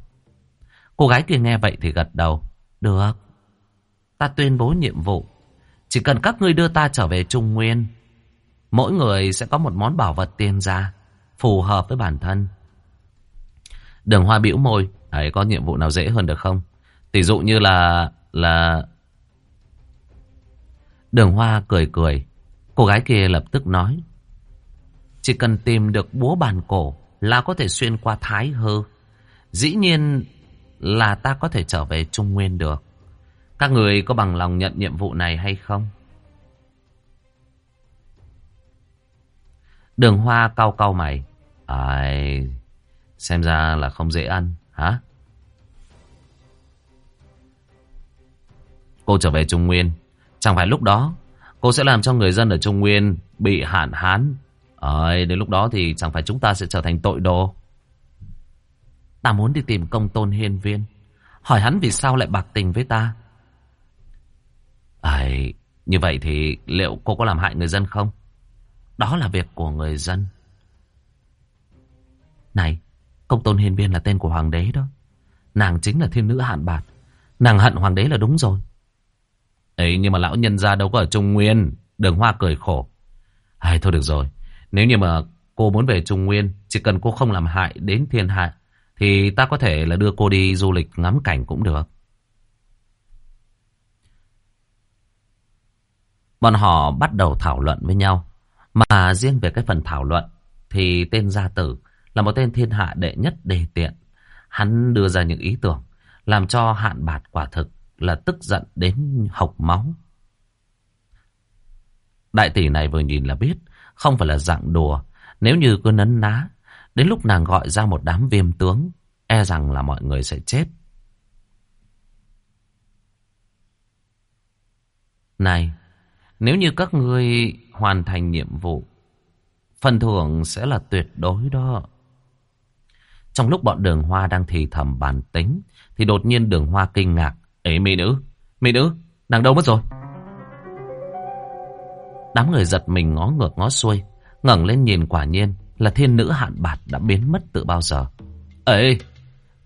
Cô gái kia nghe vậy thì gật đầu. Được. Ta tuyên bố nhiệm vụ. Chỉ cần các ngươi đưa ta trở về Trung Nguyên. Mỗi người sẽ có một món bảo vật tiền ra. Phù hợp với bản thân. Đường Hoa bĩu môi. Ấy, có nhiệm vụ nào dễ hơn được không? Tỷ dụ như là... là... Đường Hoa cười cười. Cô gái kia lập tức nói. Chỉ cần tìm được búa bàn cổ là có thể xuyên qua Thái Hư. Dĩ nhiên là ta có thể trở về Trung Nguyên được. Các người có bằng lòng nhận nhiệm vụ này hay không? Đường Hoa cau cau mày. Ai... Xem ra là không dễ ăn, hả? Cô trở về Trung Nguyên. Chẳng phải lúc đó cô sẽ làm cho người dân ở Trung Nguyên bị hạn hán. Ờ, đến lúc đó thì chẳng phải chúng ta sẽ trở thành tội đồ. Ta muốn đi tìm công tôn hiên viên. Hỏi hắn vì sao lại bạc tình với ta. Ấy, như vậy thì liệu cô có làm hại người dân không? Đó là việc của người dân. Này, công tôn hiên viên là tên của hoàng đế đó. Nàng chính là thiên nữ hạn bạc. Nàng hận hoàng đế là đúng rồi. Ấy nhưng mà lão nhân gia đâu có ở Trung Nguyên. Đường Hoa cười khổ. Ai thôi được rồi. Nếu như mà cô muốn về Trung Nguyên, chỉ cần cô không làm hại đến thiên hạ, thì ta có thể là đưa cô đi du lịch ngắm cảnh cũng được. Bọn họ bắt đầu thảo luận với nhau. Mà riêng về cái phần thảo luận, thì tên gia tử là một tên thiên hạ đệ nhất đề tiện. Hắn đưa ra những ý tưởng, làm cho hạn bạt quả thực là tức giận đến hộc máu. Đại tỷ này vừa nhìn là biết, không phải là dạng đùa. Nếu như cứ nấn ná, đến lúc nàng gọi ra một đám viêm tướng, e rằng là mọi người sẽ chết. Này, nếu như các ngươi hoàn thành nhiệm vụ, phần thưởng sẽ là tuyệt đối đó. Trong lúc bọn đường hoa đang thì thầm bàn tính, thì đột nhiên đường hoa kinh ngạc. Ê mỹ nữ, mỹ nữ, nàng đâu mất rồi? Đám người giật mình ngó ngược ngó xuôi, ngẩng lên nhìn quả nhiên là thiên nữ hạn bạt đã biến mất từ bao giờ. Ê,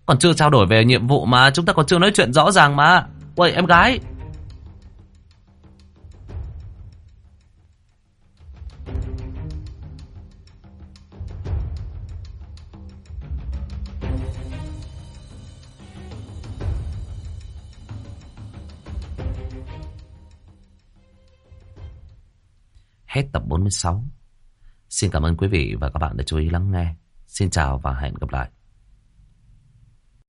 còn chưa trao đổi về nhiệm vụ mà, chúng ta còn chưa nói chuyện rõ ràng mà. Uầy, em gái, Hết tập 46. Xin cảm ơn quý vị và các bạn đã chú ý lắng nghe. Xin chào và hẹn gặp lại.